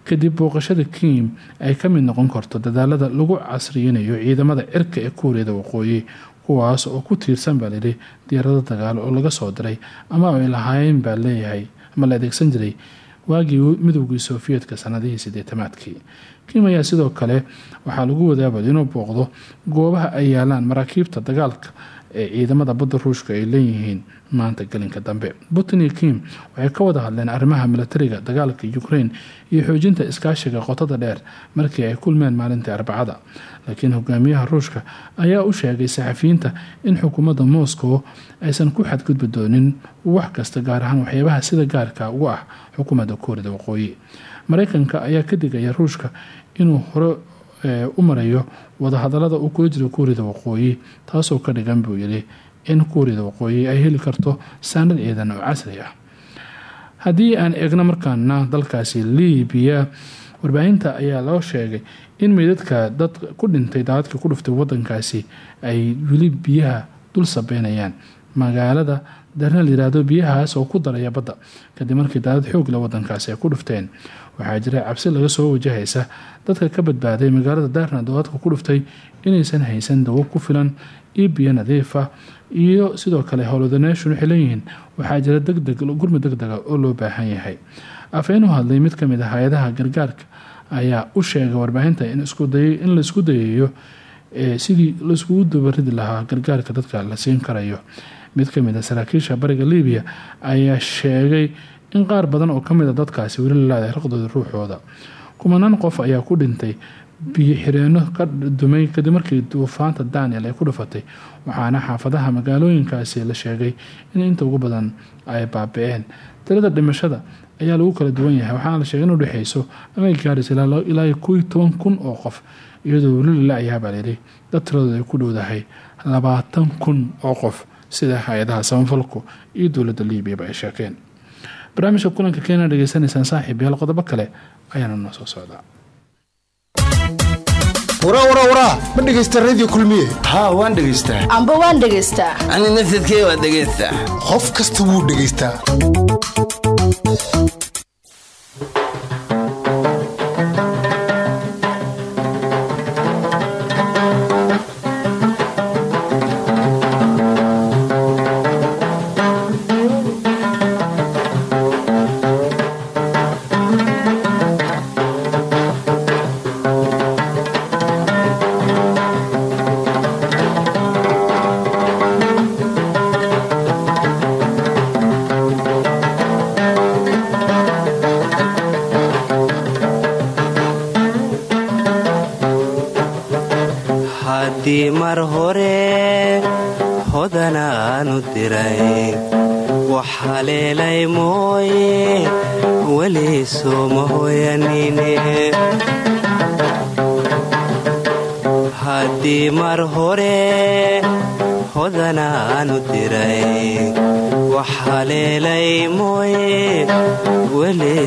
B: kadib booqashada kim ay ka mid noqon karto dadaalada lagu casriyinayo ciidamada cirka ee kuuriyada waqooyi kuwaas oo ku tiirsan baa layidhi diyaarado dagaal oo laga soo diray ama ay lahaayeen baa leeyahay ama la adeegsan jiray waagii midoogii sofiyeetka sanadihii sideetamaadkii kim ayaa sidoo kale waxaa lagu wadaabay inuu booqdo goobaha ay yaalaan maraakiibta dagaalka ee ciidamada badda ruushka ay leeyihiin maanta gelinka dambe. Putin iyo kim waxay ka wada hadleen arrimaha milatariga dagaalka ukraine iyo xoojinta iskaashiga qotada dheer markii ay kulmeen maalintii arbacada. Laakiin hogaamiyaha ruushka ayaa u sheegay saxafiyiinta in xukuumadda moscow aysan ku xadgudbi doonin wax kasta gaar ahaan waxyaabaha sida gaarka ugu ah xukuumadda kuurida waqooyi mareykanka ayaa ka digaya ruushka inuu hore u marayo wadahadalada uu kula jiro kuuriyada waqooyi taasoo ka dhigan buu yidhi in kuuriyada waqooyi ay heli karto saanad ciidan oo casri ah. Haddii aan eegno markaana dalkaasi libiya warbaahinta ayaa loo sheegay in meydadka dad ku dhintay daadadka ku dhuftay wadankaasi ay weli biyaha dul sabeynayaan magaalada darna la biyahaas oo ku daraya badda kadib markii daadad xoogle wadankaasi ay ku dhufteen waxaa jira cabsi laga soo wajahaysa. Dadka ka badbaaday magaalada daarna daadadka ku dhuftay inaysan haysan dawo ku filan iyo biyo nadiifa iyo sidoo kale howlwadaneeshun waxay leeyihiin waxaa jira degdeg gurmi deg dega oo loo baahan yahay. Afeen u hadlay mid ka mid ah hay'adaha gargaarka ayaa u sheegay warbaahinta in la isku dayayo sidii laiskugu dabaridi lahaa gargaarka dadka la siin karayo. Mid ka mid a saraakiisha bariga libiya ayaa sheegay in qaar badan oo ka mid a dadkaasi weli lalaada raqdooda ruuxooda. Kumanaan qof ayaa ku dhintay biyo xireenno ka dumay kadib markii duufaanta daniel ay ku dhufatay waxaana xaafadaha magaalooyinkaasi la sheegay in inta ugu badan ay baabi'een. Tirada dhimashada ayaa lagu kala duwan yahay waxaana la sheegay in udhexeyso ama ay gaaraysa ilaa koiyo toban kun oo qof iyadoo weli lala-yaha baa layidhi dad tiradooda ay ku dhowdahay labaatan kun oo qof. Sida hay'adaha samafalku iyo dowladda liibiyaba ay sheegeen barnaamijka kulanka keena dhegeysanaysaan saaxiib yaal qodobo kale ayaana noo soo socdaa.
I: Ma dhegaysta radio kulmiye?
F: Haa waan dhegaystaa
J: amba waan dhegaystaa
K: ani nafsadkee waa dhegaystaa
I: qof kasta wuu dhegaystaa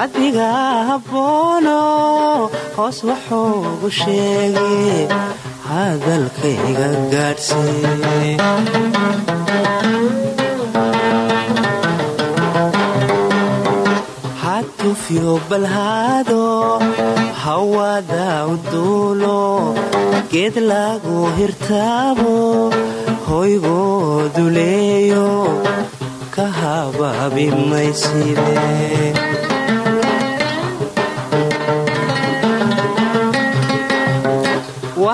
L: cabdiga habboono hoos wuxuugu sheegay hadalkayga gaadhsii hatufyo balhaado hawada u duulo geed lagu hirtaabo hoygoodu leeyo ka habaabi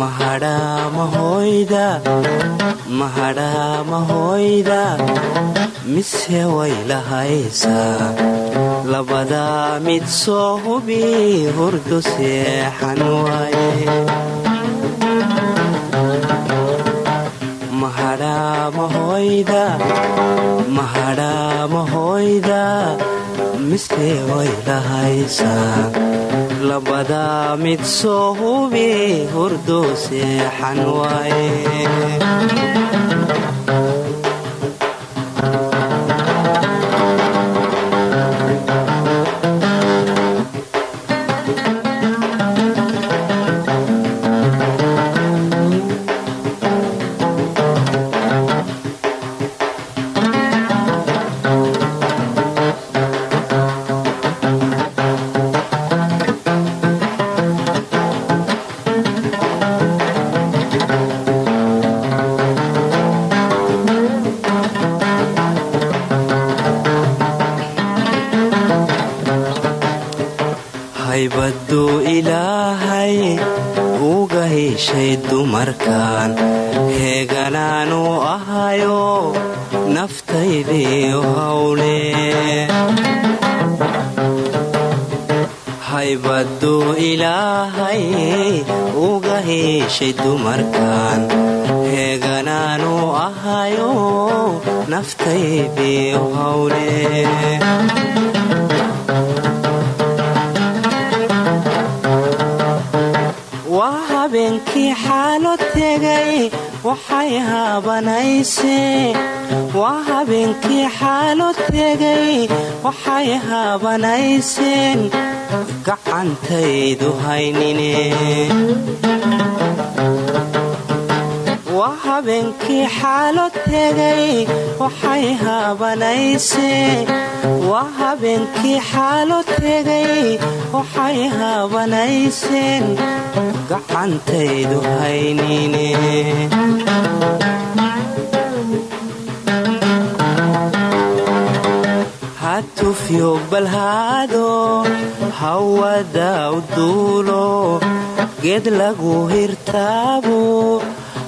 L: mahadhaa mahoyda mahadhaa mahoyda mise way lahaysaa labadaa mid soo hubi hurdu seexan waaye mahadhaa mahoyda mahadhaa mahoyda mise way lahaysaa labadaa mid soo hubi hurdu seexan waaye uga heshay dumarkan heeganaanu ahayo naftaydiiu hawle haybaduu ilaahay uga heshay dumarkan heeganaanu ahayo naftaydiiu hawle habeenkii xaalo tegay waxay haabanayseen gacantaydu haynine waa habeenkii xaalo tegay waxay haabanayseen gacantaydu haynine hatufyo balhaado hawada u duulo geed lagu hirtaabo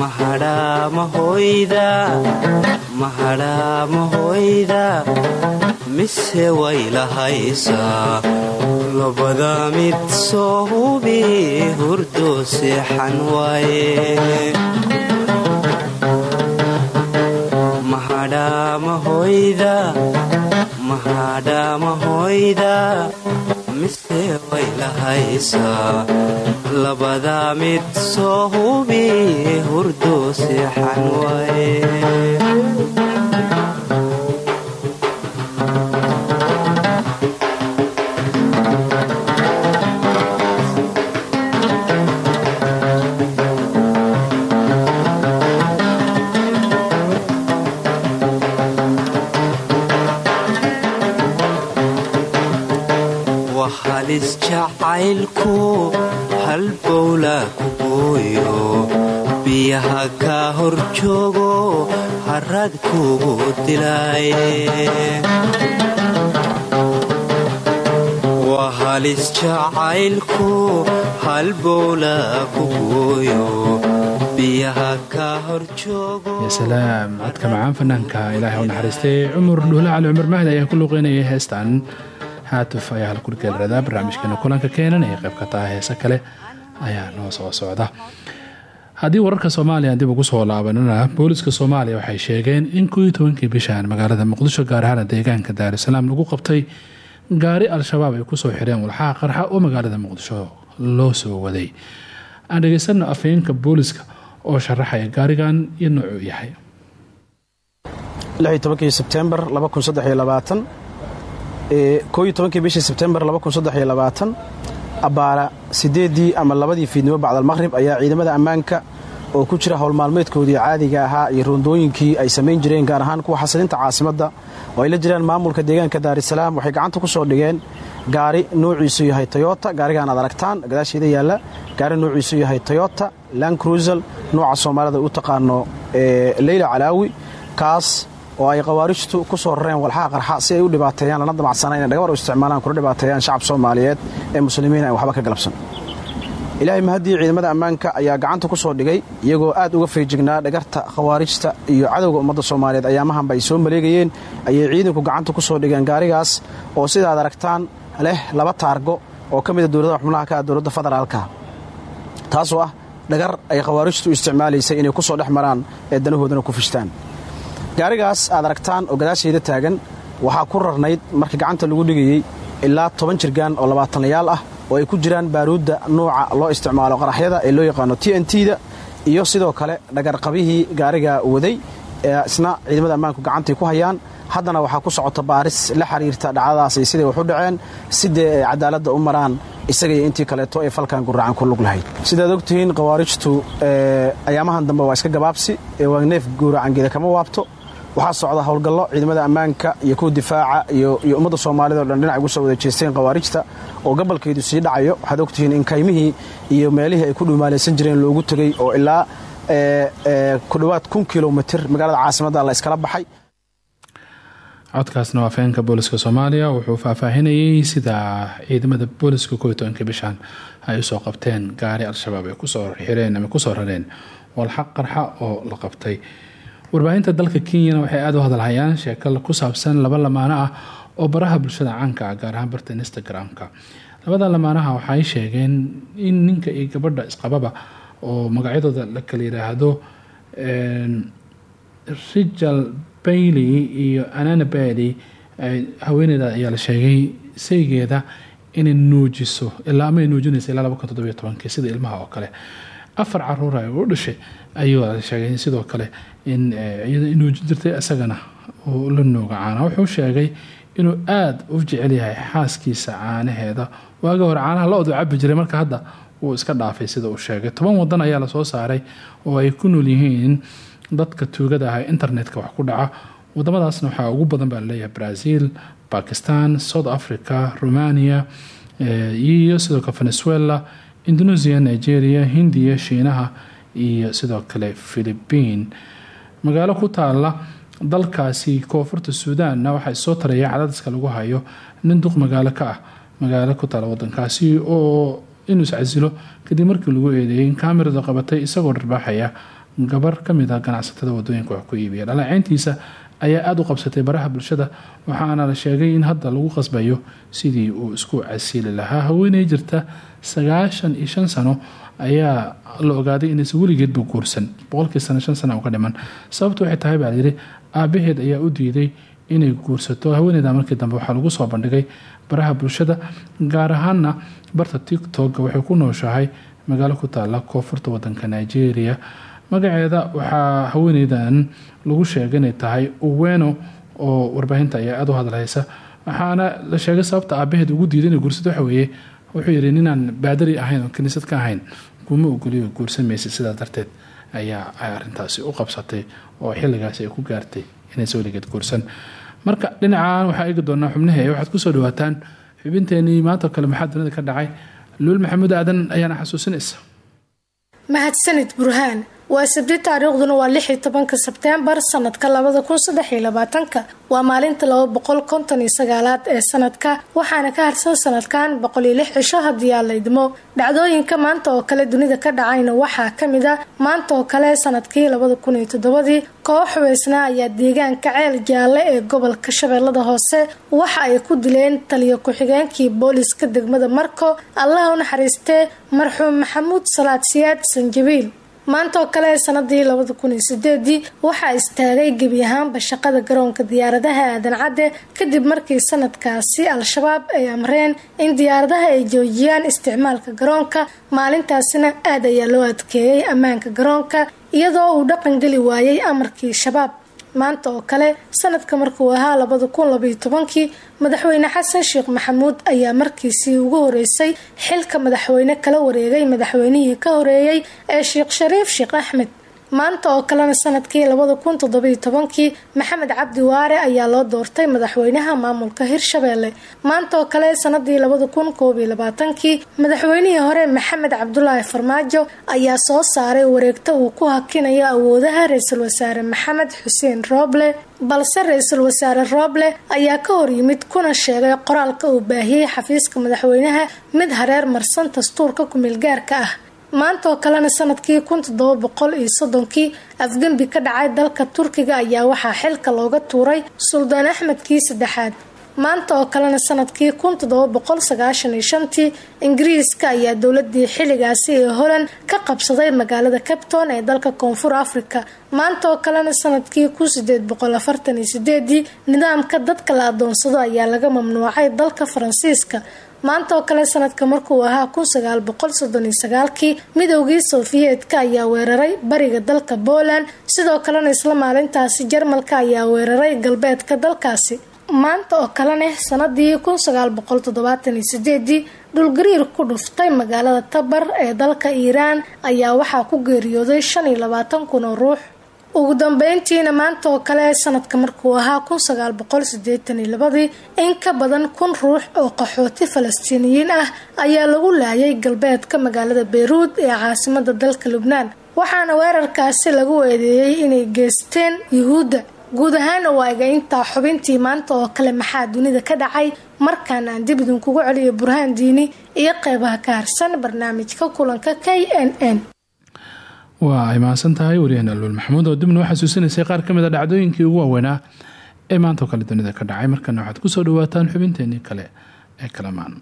L: mahadhaa mahoyda mahadhaa mahoyda mise way lahaysaa labada mid soo hubi hurdo seexan mahadhaa mahoyda mise way lahaysaa labada mid soo hubi hurdo seexan waaye halis jacaylku halbowla ku gooyo biyaha kaa hor joogo harad kugu dilaaye waa halis jacaylku halbowla ku
B: ya salaam codka macaan fanaanka ilaahay u naxariistay cumar dhuule cali cumar mahdi ayaa ku luuqeynayay heestan haatuf ayaa halkurgeelradaa barnaamijkeena kulanka keenan ee qayb ka taha heese kale ayaa noo soo socda haddii wararka soomaaliya dib ugu soo laabanana booliska soomaaliya waxay sheegeen in kuwii tobankii bishan magaalada muqdisho gaar ahaan deegaanka daarusalaam lagu qabtay gaari al-shabaab ay ku soo xireen walxaha qarxa oo magaalada muqdisho loo soo waday aan afhayeenka booliska oo sharaxaya gaarigan iyo noocuu yahay
M: sebtembar tobankii bishii sebtembar abbaara sideedii ama labadii fiidnimo bacdalmaqhrib ayaa ciidamada ammaanka oo ku jira howlmaalmeedkoodii caadiga ahaa iyo roondooyinkii ay samayn jireen gaar ahaan kuwa xasilinta caasimadda oo ay la jiraan maamulka deegaanka daarisalaam waxay gacanta ku soo dhigeen gaari nuuciisu yahay toyota gaarigaan aad aragtaan gadaasheeda yaalla gaari nuuciisu yahay toyota lan crusel nooca soomaalida u taqaano leyla calaawi kaas oo ay khawaarijtu ku soo rareen walxaha qarxa si ay u dhibaateeyaan lana damacsana inay u isticmaalaan kuna dhibaateeyaan shacab soomaaliyeed ee muslimiin aan waxba ka galabsan. Ilaahay mahaddii ciidamada ammaanka ayaa gacanta ku soo dhigay iyagoo aad uga feejignaa dhagarta khawaarijta iyo cadowga ummadda soomaaliyeed. Ayaamahanba ay soo maleegayeen ayay ciidanku gacanta ku soo dhigeen gaarigaas oo sidaad aragtaan leh laba taargo oo ka mida dowladaha xubnaha ka ah dowladda federaalka. Taasoo ah dhagar ay khawaarijtu isticmaalaysay inay ku soo dhex maraan ee danahoodana ku fishtaan gaarigaas aad aragtaan oo gadaashayda taagan waxaa ku rarnayd markii gacanta lagu dhigayey ilaa toban jirgaan oo labaatanayaal ah oo ay ku jiraan baaruudda nuuca loo isticmaalo qaraxyada ee loo yaqaano t n t-da iyo sidoo kale dhagarqabihii gaariga waday ee isna ciidamada ammaanku gacantay ku hayaan. Haddana waxaa ku socota baaris la xiriirta dhacdadaasi siday wax u dhaceen sidee ay cadaaladda u maraan isaga iyo intii kaleeto ee falkan guraacan ku lug lahayd. Sidaad ogtihiin khawaarijtu ayaamahan dambe waa iska gabaabsi ee waa neef guuracangeeda kama waabto waxaa socda howlgallo ciidamada ammaanka iyo kuwa difaaca iyo ummadda soomaalida o dhan dhinac ugu soo wada jeesteen khawaarijta oo gobolkeedu sii dhacayo. Waxaad ogtihiin in kaymihii iyo meelihii ay ku dhumaalaysan jireen loogu tegey oo ilaa ku dhowaad kun kilomitir magaalada caasimadda la iskala baxay.
B: Codkaasna waa afhayeenka booliska soomaaliya. Wuxuu faahfaahinayay sida ciidamada booliska kooiy tobankii bishan ay u soo qabteen. Gaari al-shabaab ay ku soo xireen ama ku soo rareen. Walxaq qarxa oo la qabtay warbaahinta dalka kenyana waxay aada u hadalhayaan sheeko ku saabsan laba lamaano ah oo baraha bulshada caanka ah gaar ahaan barta instagram-ka. Labada lamaanaha waxay sheegeen in ninka iyo gabadha isqababa oo magacyadooda la kala yiraahdo rijal bailey iyo anana bailey haweeneyda ayaa la sheegay saygeeda inay nuujiso ilaa ama ay nuujinaysa ilaa laba kun sida ilmaha oo kale. Afar carruur ay u dhashay ayuu sheegay sidoo kale in iyada nuujin jirtay isagana uu la caana wuxuu sheegay inuu aada u jecel yahay xaaskiisa caanaheeda. Waagi hore caanaha lo-du cabi jiray marka hadda wuu iska dhaafay sida uu sheegay. Toban wadan ayaa la soo saaray oo ay ku nool yihiin dadka tuugada ah internetka wax ku dhaca. Wadamadaasna waxaa ugu badan baa la leeyahay brazil bakistan south africa romania iyo sidoo kale venezuela indonesia nigeria hindiya shiinaha iyo sidoo kale philipiin magaalo ku taala dalkaasi koonfurta suudaanna waxaa soo taraya cadaadiska lagu hayo nin duq magaalo ka ah magaalo ku taala wadankaasi oo inuu iscasilo kadib markii lagu eedeeyay in kaamirada qabatay isagoo dharbaaxaya gabar ka mid ah ganacsatada waddooyinka wax ku iibiya. Dhaleeceyntiisa ayaa aada u qabsatay baraha bulshada waxaana la sheegay in hadda lagu qasbayo sidii uu isku casili lahaa haweeney jirta sagaashan iyo shan sano ayaa la ogaaday inaysan weligeedba guursan. Boqolkii sano shan sana dhiman. Sababtu waxay tahay baa layidhi aabaheed ayaa u diiday inay guursato. Haweeneyda markii dambe waxaa lagu soo bandhigay baraha bulshada gaar ahaana barta tiktok waxay ku nooshahay magaalo ku taala koonfurta wadanka nigeria. Magaceeda waxaa haweeneydan lagu sheegay inay tahay uweno oo warbaahinta ayaa aada u hadlhaysa waxaana la sheegay sababta aabaheed ugu diiday inay guursato waxaweeye wuxuu yidhi ninaan baadari ahayn oo kiniisad ka ahayn kuma ogoliyo guursan maysa darteed ayaa ay arintaasi u qabsatay oo xilligaasi ay ku gaartay inaysa weligeed guursan. Marka dhinacan waxaa eegi doonaa xubnihii waxaad ku soo dhawaataan xubinteenii maanta kale maxaa dunida ka dhacay? Luul maxamuud aadan ayaana xasuusinaysa
N: mahadsanid burhaan waa sabti taariikhduna waa lix iyo tobanka sebteembar sanadka labada kun saddex labaatanka. Waa maalinta laba boqol konton iyo sagaalaad ee sanadka waxaana ka harsan sanadkan boqol iyo lix cisho haddii la idmo. Dhacdooyinka maanta oo kale dunida ka dhacayna waxaa ka mid a maanta oo kale sannadkii labada kun iyo toddobadii koox xubeysnaa ayaa deegaanka ceel jaalle ee gobolka shabeellada hoose. Waxa ay ku dileen taliyo ku-xigeenkii booliska degmada marko allaha u marxuum maxamuud salaad siyaad sanjabiil maanta oo kale sanadii labada kun sideedii waxaa istaagay gebi ahaanba shaqada garoonka diyaaradaha aadan cadde kadib markii sanadkaasi al-shabaab ay amreen in diyaaradaha ay joojiyaan isticmaalka garoonka maalintaasina aad ayaa loo adkeeyey ammaanka garoonka iyadoo uu dhaqan geli waayey amarkii shabaab maanta oo kale sanadka markuu ahaa labada kun labaiyo tobankii madaxweyne xasan sheekh maxamuud ayaa markiisii ugu horeysay xilka madaxweyne kala wareegay madaxweynihii ka horeeyey ee sheekh shariif sheekh axmed maanta oo kalena sannadkii labada kun toddobiyo tobankii maxamed cabdi waare ayaa loo doortay madaxweynaha maamulka hirshabeelle maanta oo kale sanadii labada kun koob iyo labaatankii madaxweynihii hore maxamed cabdulaahi farmaajo ayaa soo saaray wareegto uu ku hakinayo awoodaha ra'iisul wasaare maxamed xuseen rooble balse ra'iisul wasaare rooble ayaa ka horyimid kuna sheegay qoraalka uu baahiyey xafiiska madaxweynaha mid hareer marsan dastuurka ku-meelgaarka ah maanta oo kalena sannadkii kun toddoba boqol iyo soddonkii afgembi ka dhacay dalka turkiga ayaa waxaa xilka looga tuuray suldaan axmedkii saddexaad. Maanta oo kalena sannadkii kun toddoba boqol sagaashan iyo shantii ingiriiska ayaa dowladii xilligaasi ee holland ka qabsaday magaalada capton ee dalka koonfur africa maanta oo kalena sannadkii kun sideed boqol afartan iyo sideedii nidaamka dadka la adoonsado ayaa laga mamnuucay dalka faransiiska maanta oo kale sanadka markuu ahaa kun sagaal boqol soddon iyo sagaalkii midowgii sofiyeetka ayaa weeraray bariga dalka poland. Sidoo kalena isla maalintaasi jarmalka ayaa weeraray galbeedka dalkaasi. Maanta oo kalena sanadii kun sagaal boqol sideedii dhulgariir ku dhuftay magaalada tabar ee dalka iiraan ayaa waxaa ku geeriyooday shan iyo labaatan kun oo ruux ugu dambeyntiina maanta oo kale sanadka markuu ahaa kun sagaal boqol sideetan iyo labadii in ka badan kun ruux oo qaxooti falastiiniyiin ah ayaa lagu laayay galbeedka magaalada beyruud ee caasimada dalka lubnaan. Waxaana weerarkaasi lagu eedeeyey inay geysteen yuhuudda. Guud ahaana waa iga intaa xubintii maanta oo kale maxaa dunida ka dhacay markaan aan dib idinkugu celiyo burhaan diini iyo qeybaha ka harsan barnaamijka kulanka k n n
B: waa ay tahay wariyaheen alwel maxamuud oo dibna waxaa xasuusinaysay qaar ka mid a dhacdooyinkii ugu waaweynaa ee maanta oo kale dunida ka dhacay. Markana waxaad ku soo dhawaataan xubinteenii kale ee kalamaan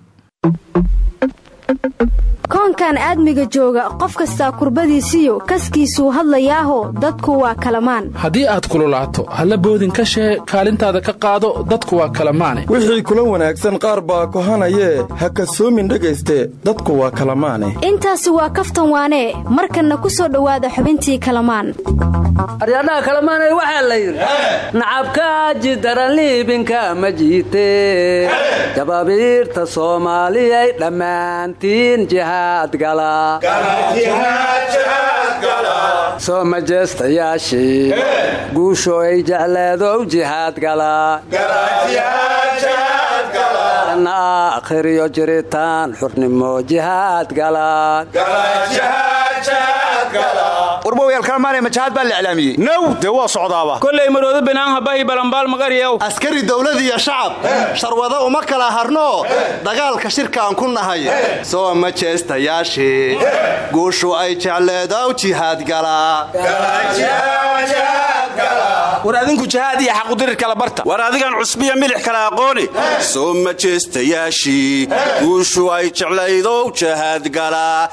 O: koonkan aadmiga jooga qof kastaa kurbadiisiyo kaskiisuu hadlayaaho dadku waa kalamaan.
B: Haddii aad kululaato halla boodin ka shee kaalintaada ka qaado dadku waa kalamaane.
P: Wixii kula wanaagsan qaar baa kohanayee ha kasoomin dhegayste dadku waa kalamaane.
O: Intaasi waa kaftan waanee markanna ku soo dhowaada xubintii kalamaan.
D: Aryadhaha kalamaanay waxaa la yidhi nacabkaaji daran liibinka ma jiite jababiirta soomaaliyay dhammaantiin gala soo majeestayaashii guusho ay jecleedow jihaad gala. Na akhriyo jiritaan xurnimo jihaad gala
C: warbowyal kalmaanay majahaad baa la iclaamiyey now dee waa socdaaba.
Q: Kolay maroodo binaan habahi balambaal maqaryaw
A: askari dawlad iyo shacab sharwado uma kala harno. Dagaalka shirkaan ku nahay. Soo majeestayaashii guushu ay jecleedow jihaad galaa
Q: war adinku jihaad iyo xaqudirir kala barta.
C: War adigan cusbiya milix kala aqooni. Soo majeestayaashii guushu ay jeclaydow jahaad galaa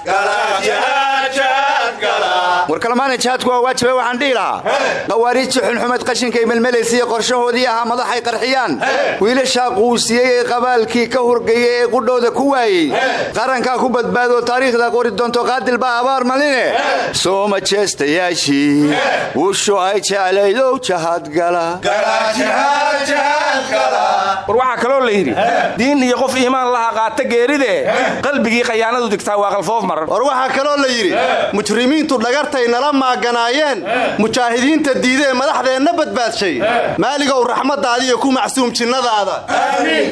R: war kalmaana jihaadku waa waajiba waxaan dhihi lahaa qawaariijtii xunxumad qashinkay melmelaysiiyo qorshahoodii ahaa madaxay qarxiyaan. Wiilashaa quusiyey ee qabaalkii ka hurgaya ee qudhooda ku waayey. Qarankaa ku badbaadoo taariikhda qori doonto qaadil baa abaar maline. Soo majeestayaashii wushu ay jeclaydow jahaad gala
Q: war waxaa kaloo la yidhi diin iyo qof iimaan laha qaata geeridee qalbigii khayaanadu digtaa waa qalfoof maran
A: war waxaa kaloo la yidhi mujrimiintu dhagartay nala maaganaayeen. Mujaahidiinta diidee madaxdeenna badbaadshay maaligow raxmaddaadiiyo ku macsuum jinnadaada.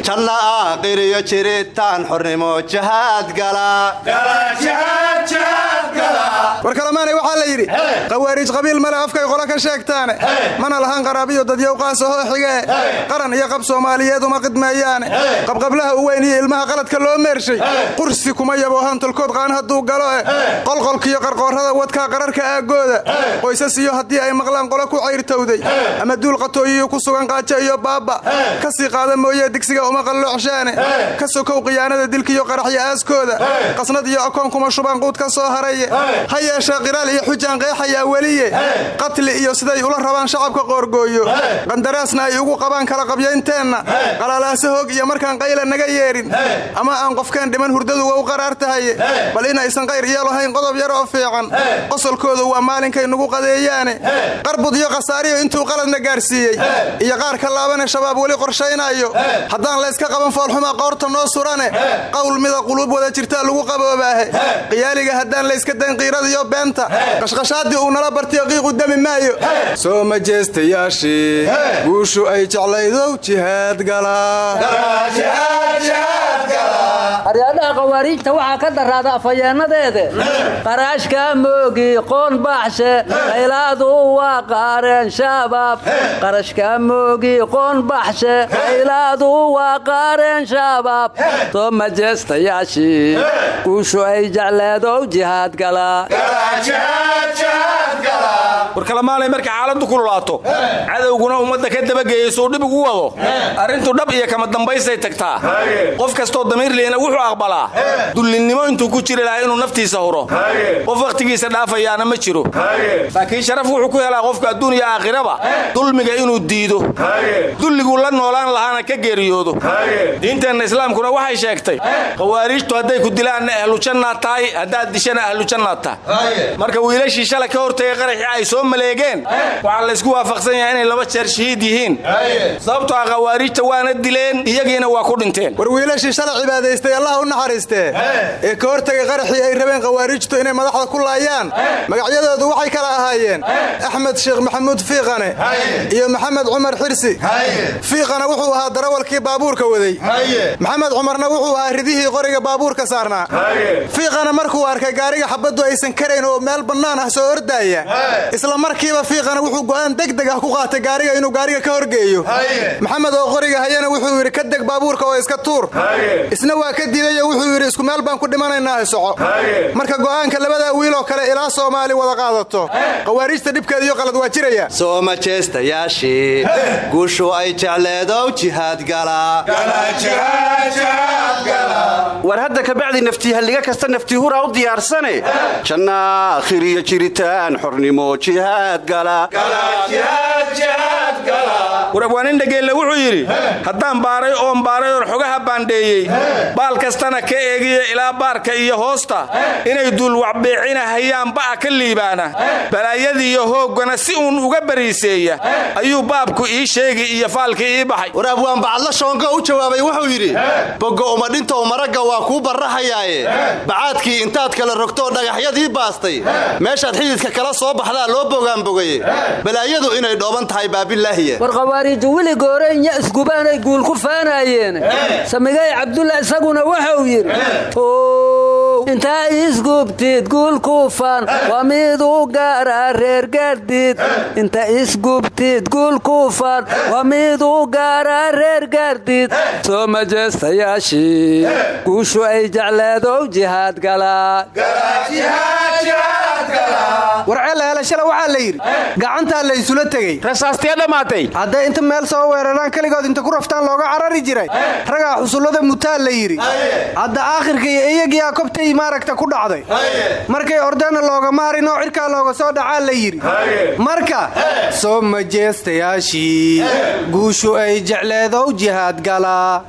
A: Janna aakhiriyo jiritaan xornimo jahaad
S: war kalamaanay waxaa la yidhi qawaariij qabiil male afkay qolo ka sheegtaane. Mana lahan qaraabiyo dadyow qaasahoo xigee qaran iyo qab soomaaliyeed uma qidmeeyaane qabqablaha u weyn iyo ilmaha qaladka loo meershay. Qursi kuma yabo hantulkood qaan hadduu galo eh qolqolkiyo qarqoorrada wadkaa qararka aaggooda qoysas iyo haddii ay maqlaan qolo ku cayrtowday ama duul qatooyiyo ku sugan qaajo iyo baabba. Ka sii qaada mooyee digsiga uma qalloocshaane ka sokow khiyaanada dilkiyo qaraxyo aaskooda. Qasnad iyo akoon kuma shubaan quud ka soo haraye ha yeeshee qiraal iyo xujaan qeexayaa weliye. Qatli iyo siday ula rabaan shacabka qoorgooyo. Qandaraasna ay ugu qabaan kala qabyaynteenna qalalaase hoog iyo markaan qayla naga yeedhin ama aan qofkeen dhiman hurdadu waa u qaraar tahaye bal inaysan qayr iyo lahayn qodob yar oo fiican. Qosolkoodu waa maalinkay nugu qadeeyaane. Qarbud iyo khasaariyo intuu qaladna gaarsiiyey. Iyo qaar ka laabane shabaab weli qorshaynaayo haddaan layska qaban foolxuma qoorta noo surane qawl mida quluub wada jirtaa lagu qaboobaahe. Qiyaaliga haddaan layska dayn qiiradiyo beenta qashqashaaddii uu nala bartiyo qiiqu demi maayo. Soo majeestayaashii guushu ay jeclaydow jihaad
D: aryaadhaha qawaariijta waxaa ka daraada afhayeennadeede qaraashka moogi qoon baaxshe qaylaadu waa qaareen shabaab qarashka moogi qoon baxshe qaylaadu waa qaareen shabaab soo majeestayaashii guushu ay jecleedow jihaad gala
Q: war kalamaalay marka xaaladdu kululaato cadowguna ummadda ka dabageeyey suu dhib ugu wado. Arrintu dhab iyo kama dambaysay tagtaa. Qof kastoo damiirleyna wuxuu aqbalaa. Dullinnimo intuu ku jiri lahaa inuu naftiisa huro. Qof wakhtigiisa dhaafayaana ma jiro. Laakiin sharaf wuxuu ku helaa qofka adduun iyo aakhiraba. Dulmiga inuu diido. Dulliguu la noolaan lahaana ka geeriyoodo. Diinteenna islaamkuna waxay sheegtay khawaariijtu hadday ku dilaanna ahlujannaad tahay haddaad dishana ahlujannaad tahay. Marka wiilashii shala ka hortagay qaraxii ay soo maleegeen waxaa laysku waafaqsan yahay inay laba jeer shahiid yihiin. Sababtoo ah khawaariijta waana dileen iyagiina waa ku dhinteen.
S: War wiilashii shalay cibaadaystay allah u naxariistee. Ee ka hortagay qaraxii ay rabeen khawaariijtu inay madaxda ku laayaan. Magacyadoodu waxay kala ahaayeen. Axmed sheekh maxamuud fiiqane. Iyo maxamed cumar xirsi. Fiiqana wuxuu ahaa darawalkii baabuurka waday. Maxamed cumarna wuxuu ahaa ridihii qoriga baabuurka saarnaa. Fiiqana markuu arkay gaariga xabaddu aysan karayn oo meel bannaan ah soo ordaaya markiiba fiiqana wuxuu go'aan degdeg ah ku qaatay gaariga inuu gaariga ka horgeeyo. Maxamed oo qoriga hayana wuxuu yidhi ka deg baabuurka oo iska tuur. Isna waa ka diidayo wuxuu yidhi isku meel baan ku dhimanaynaa soco. Marka go'aanka labadaa wiiloo kale ilaa soomaali wada qaadato. Khawaariijta dhibkeeda iyo qalad waa jiraya.
A: Soo majeestayaashii guushu ay jecleedow jihaad gala.
C: War hadda kabacdi naftii halliga kasta naftii huraa u diyaarsane. Janna akhir iyo jiritaan xornimo jihaad gala.
Q: Warabwaanin dhageelle wuxuu yidhi haddaan baaray oon baaray oon xogaha baandheeyey baal kastana ka eegiyo ilaa baarka iyo hoosta. Inay duulwacbeecinahayaan ba'a ka liibaana. Balaayadiiyo hooggana si uun uga bariiseeya. Ayuu baabku ii sheegi iyo faalkii ii baxay.
A: War abwaan bacadla shoongo u jawaabay wuxuu yidhi bogo umadhintow maragga waa kuu barraxayaaye bacaadkii intaad kala rogtoo dhagaxyadii baastay. Meeshaad xididka kala soo baxdaa loo bogaanbogaye balaayadu inay dhooban tahay baabilaahiya
D: war khawaariiju wili goorenya isgubaanay guul ku faanaayeen. Samigay cabdulla isaguna wuxuu yidhi intaa isgubtid guul ku faan waa mid u gaara reer gaardid inta isgubtid guul ku faan waa mid u gaara reer gaardid soo majeestayaashii guushu ay jecleedow jihaad galaa
S: warceelayaala shala waxaa la yidhi gacantaa la isula tegey.
Q: Rasaastiya dhammaatay?
S: Hadday inta meel soo weeraraan keligood inta ku raftaan looga carari jiray ragaa xusullada mutaa la yidhi. Hadda aakhirka iyo iyagiyaa kobtay maaragta ku dhacday. Markay ordeenna looga maarin oo cirkaa looga soo dhacaa la yidhi. Marka soo majeestayaashii guushu ay jecleedow jihaad galaa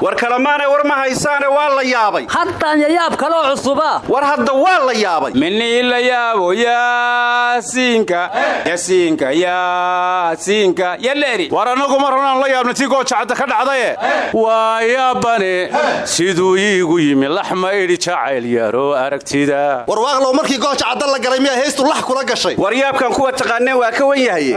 C: war kalemaanay war ma haysaane waa la yaabay.
D: Haddaan yayaab kaloo cusuba.
C: War hadda waa la yaabay.
Q: Minii la yaabo yaasiinka. Yasiinka yaasiinka yaleeri
T: war annagu mar la yaabna tii goojacadda ka dhacdaye. Waa yaabane siduu iigu yimi laxma idhi jacayl yaroo aragtida.
A: War waaqlow markii gooja cadda la galay miyaa heestu lax kula gashay?
C: War yaabkan kuwa taqaaneen waa ka wan yahaye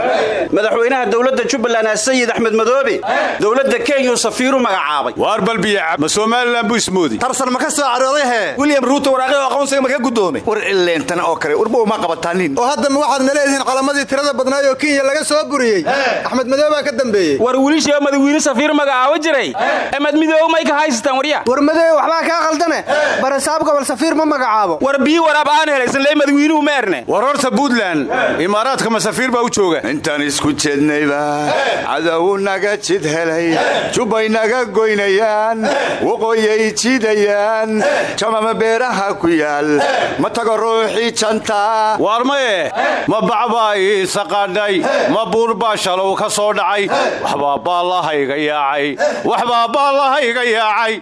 C: madaxweynaha dowladda jubbaland ah sayid axmed madoobe dowladda kenyuu safiiru magacaabay.
T: Waar balbiyacab ma somalilan buu ismoodi.
A: Tarsan ma ka soo carooday hee?
Q: William ruuto waraaqi oo aqoonsiga ma ka guddoomay.
R: War ileentana oo kale warba uma qabataanin
S: oo hadda ma waxaad na leedihiin calamadii tirada badnaay oo kenya laga soo buriyey axmed madoobaa ka dambeeyey.
Q: War wiilishii madawiine safiir magacaabo jiray. Emad midoob may ka haystaan warya
S: war madoobe waxbaa kaa khaldane? Barasaab gobol safiir ma magacaabo.
Q: War biyi waraab aan helaysan lee madawiinuhu meerne.
T: War horta puntland imaaraadka ma safiir baa u jooga.
R: Intaan isku jeednayba cadow naga jid helay jubbay naga goynayaan waqooyay jiidayaan jamama beeraha ku yaal. Ma tago ruuxii janta.
T: Waar maye ma bacbaa iisa qaadhay ma buur baa shalow ka soo dhacay. Waxbaa baallahayga yaacay. Waxbaa baallahayga yaacay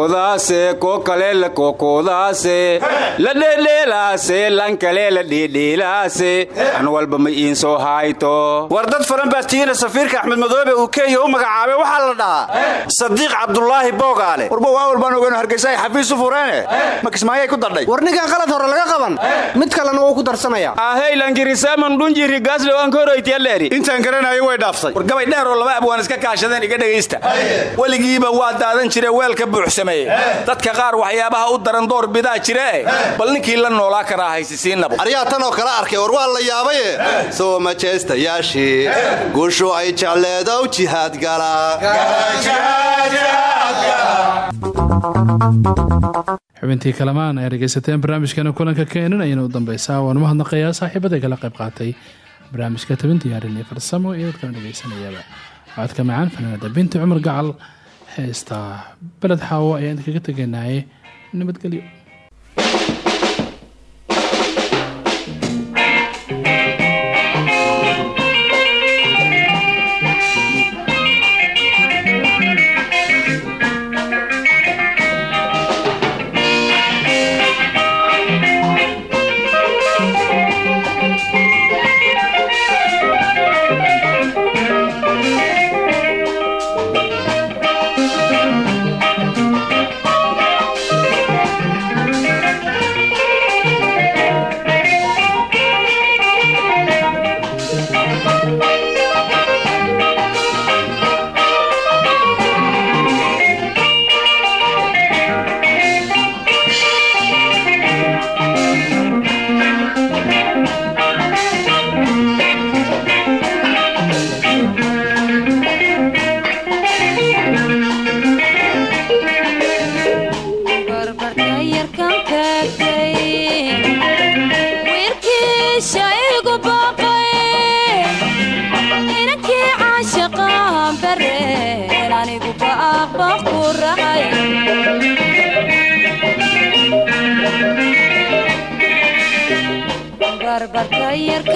Q: lakokoodaase koo kale lakokoodaase la dheedheelaase lan kale la dheedheelaase an walba ma iin soo hayto
C: war dad faran baa tiina safiirka axmed madoobe uu kenya u magacaabay waxaa la dhahaa sadiiq cabdulaahi boogaale
R: warba waa walbaan ogeyno hargeysa ay xafiis u fureene ma kismaayay ku dadhay
S: war ninkan qalad hore laga qaban mid kalena wuu ku darsanaya
Q: aheylankirisaman dhunjiri gaaslewankoroytiyaleeri
T: intaan garanayo way dhaaftay
Q: war gabay dheer oo laba abwaan iska kaashadeen iga dhegaysta weligiiba waa daadan jire weelka buuxsameeye dadka qaar waxyaabaha u daran door bidaa jiree bal ninkii la noolaa karaa haysisiinabo
A: aryaa tan oo kale arkay war waa la yaabaye soo majeestayaashii guushu ay jecleedow jihaad gala.
B: Xubintii kalamaan ay dhegaysateen barnaamijkeena kulanka keenan ayana u dambeysaa waan mahadnaqayaa saaxiibada kala qayb qaatay. Barnaamijka tabin diyaarin iyo farsamo iyo dadkana dhegaysanayaba. Codka macaan fanaanada binti cumar gacal heesta. Beled xaawo ayaan idinkaga teganaye nabadgelyo
J: barbarka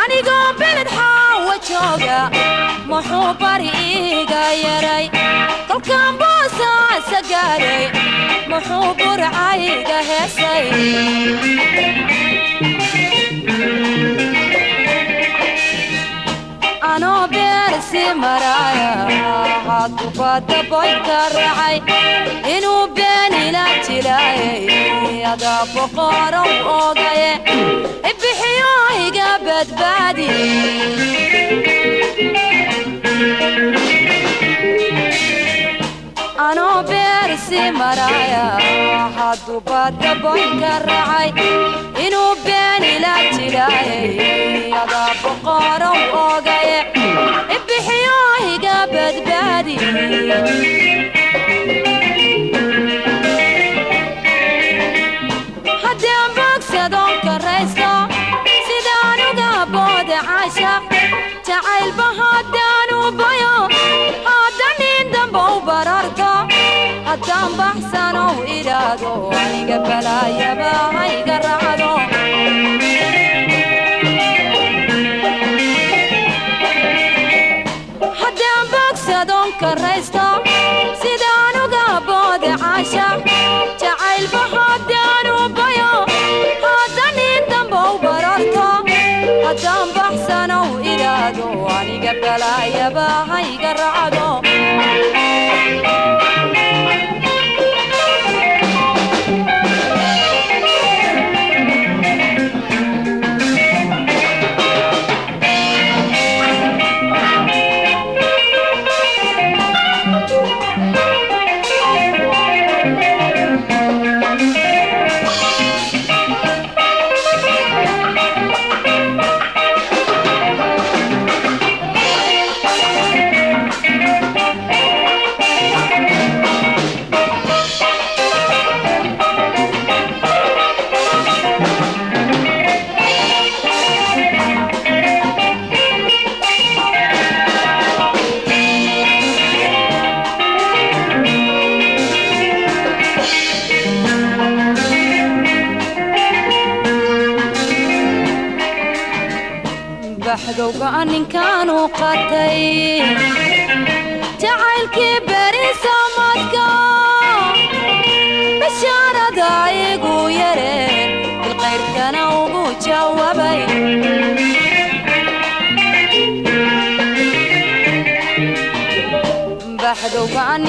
J: anigoo beled xaawa jooga muxuu bari iga yaray kolkaan muxuu burcayga heesay anoo beersi maraaya hadubadda boydka raacay inuu beenila jilaayay adaa boqorow oogaye ibixiyo iga badbaadi anoo beersi maraaya hadubadda boydka raacay inuu beenila jilaayay adaa boqorow oogaye ibixiyo iga badbaadi haddaan bogsadoon karaysto sidaan uga boode caashaq jacaylba aniga balaayaba hayga raacdo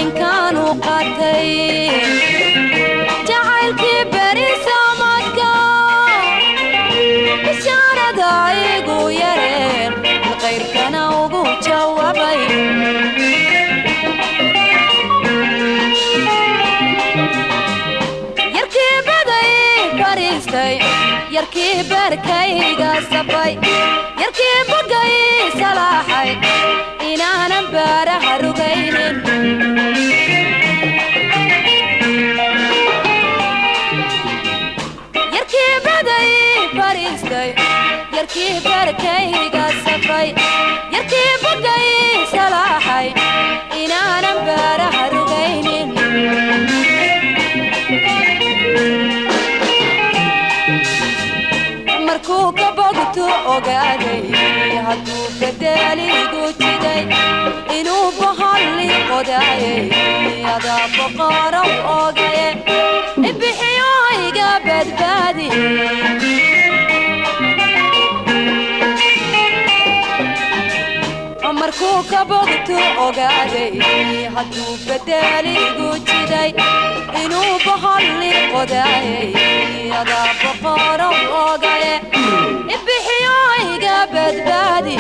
J: ninkaanu qatay jacaylkii berisamadka bishaarada igu yareen qayrkana ugu jawaabay yarkii baday fariistay yarkii beerkayga safay yarkii bagay salaaxay yarkii beerkayga safay yarkii bagay salaaxay inaanan baaraha rugaynin markuu ka bogtu ogaaday hadduu bedeligu jiday inuu bahalli qodaayay adaa boqorow oogaye ibixiyo iga badbaadi markuu ka bogtu ogaaday hadduu bedeligu jiday inuu bahalli qodaayay adaa boqorow oogaye ibixiyo iga badbaadi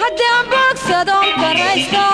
J: haddii aan boogsadon karaysto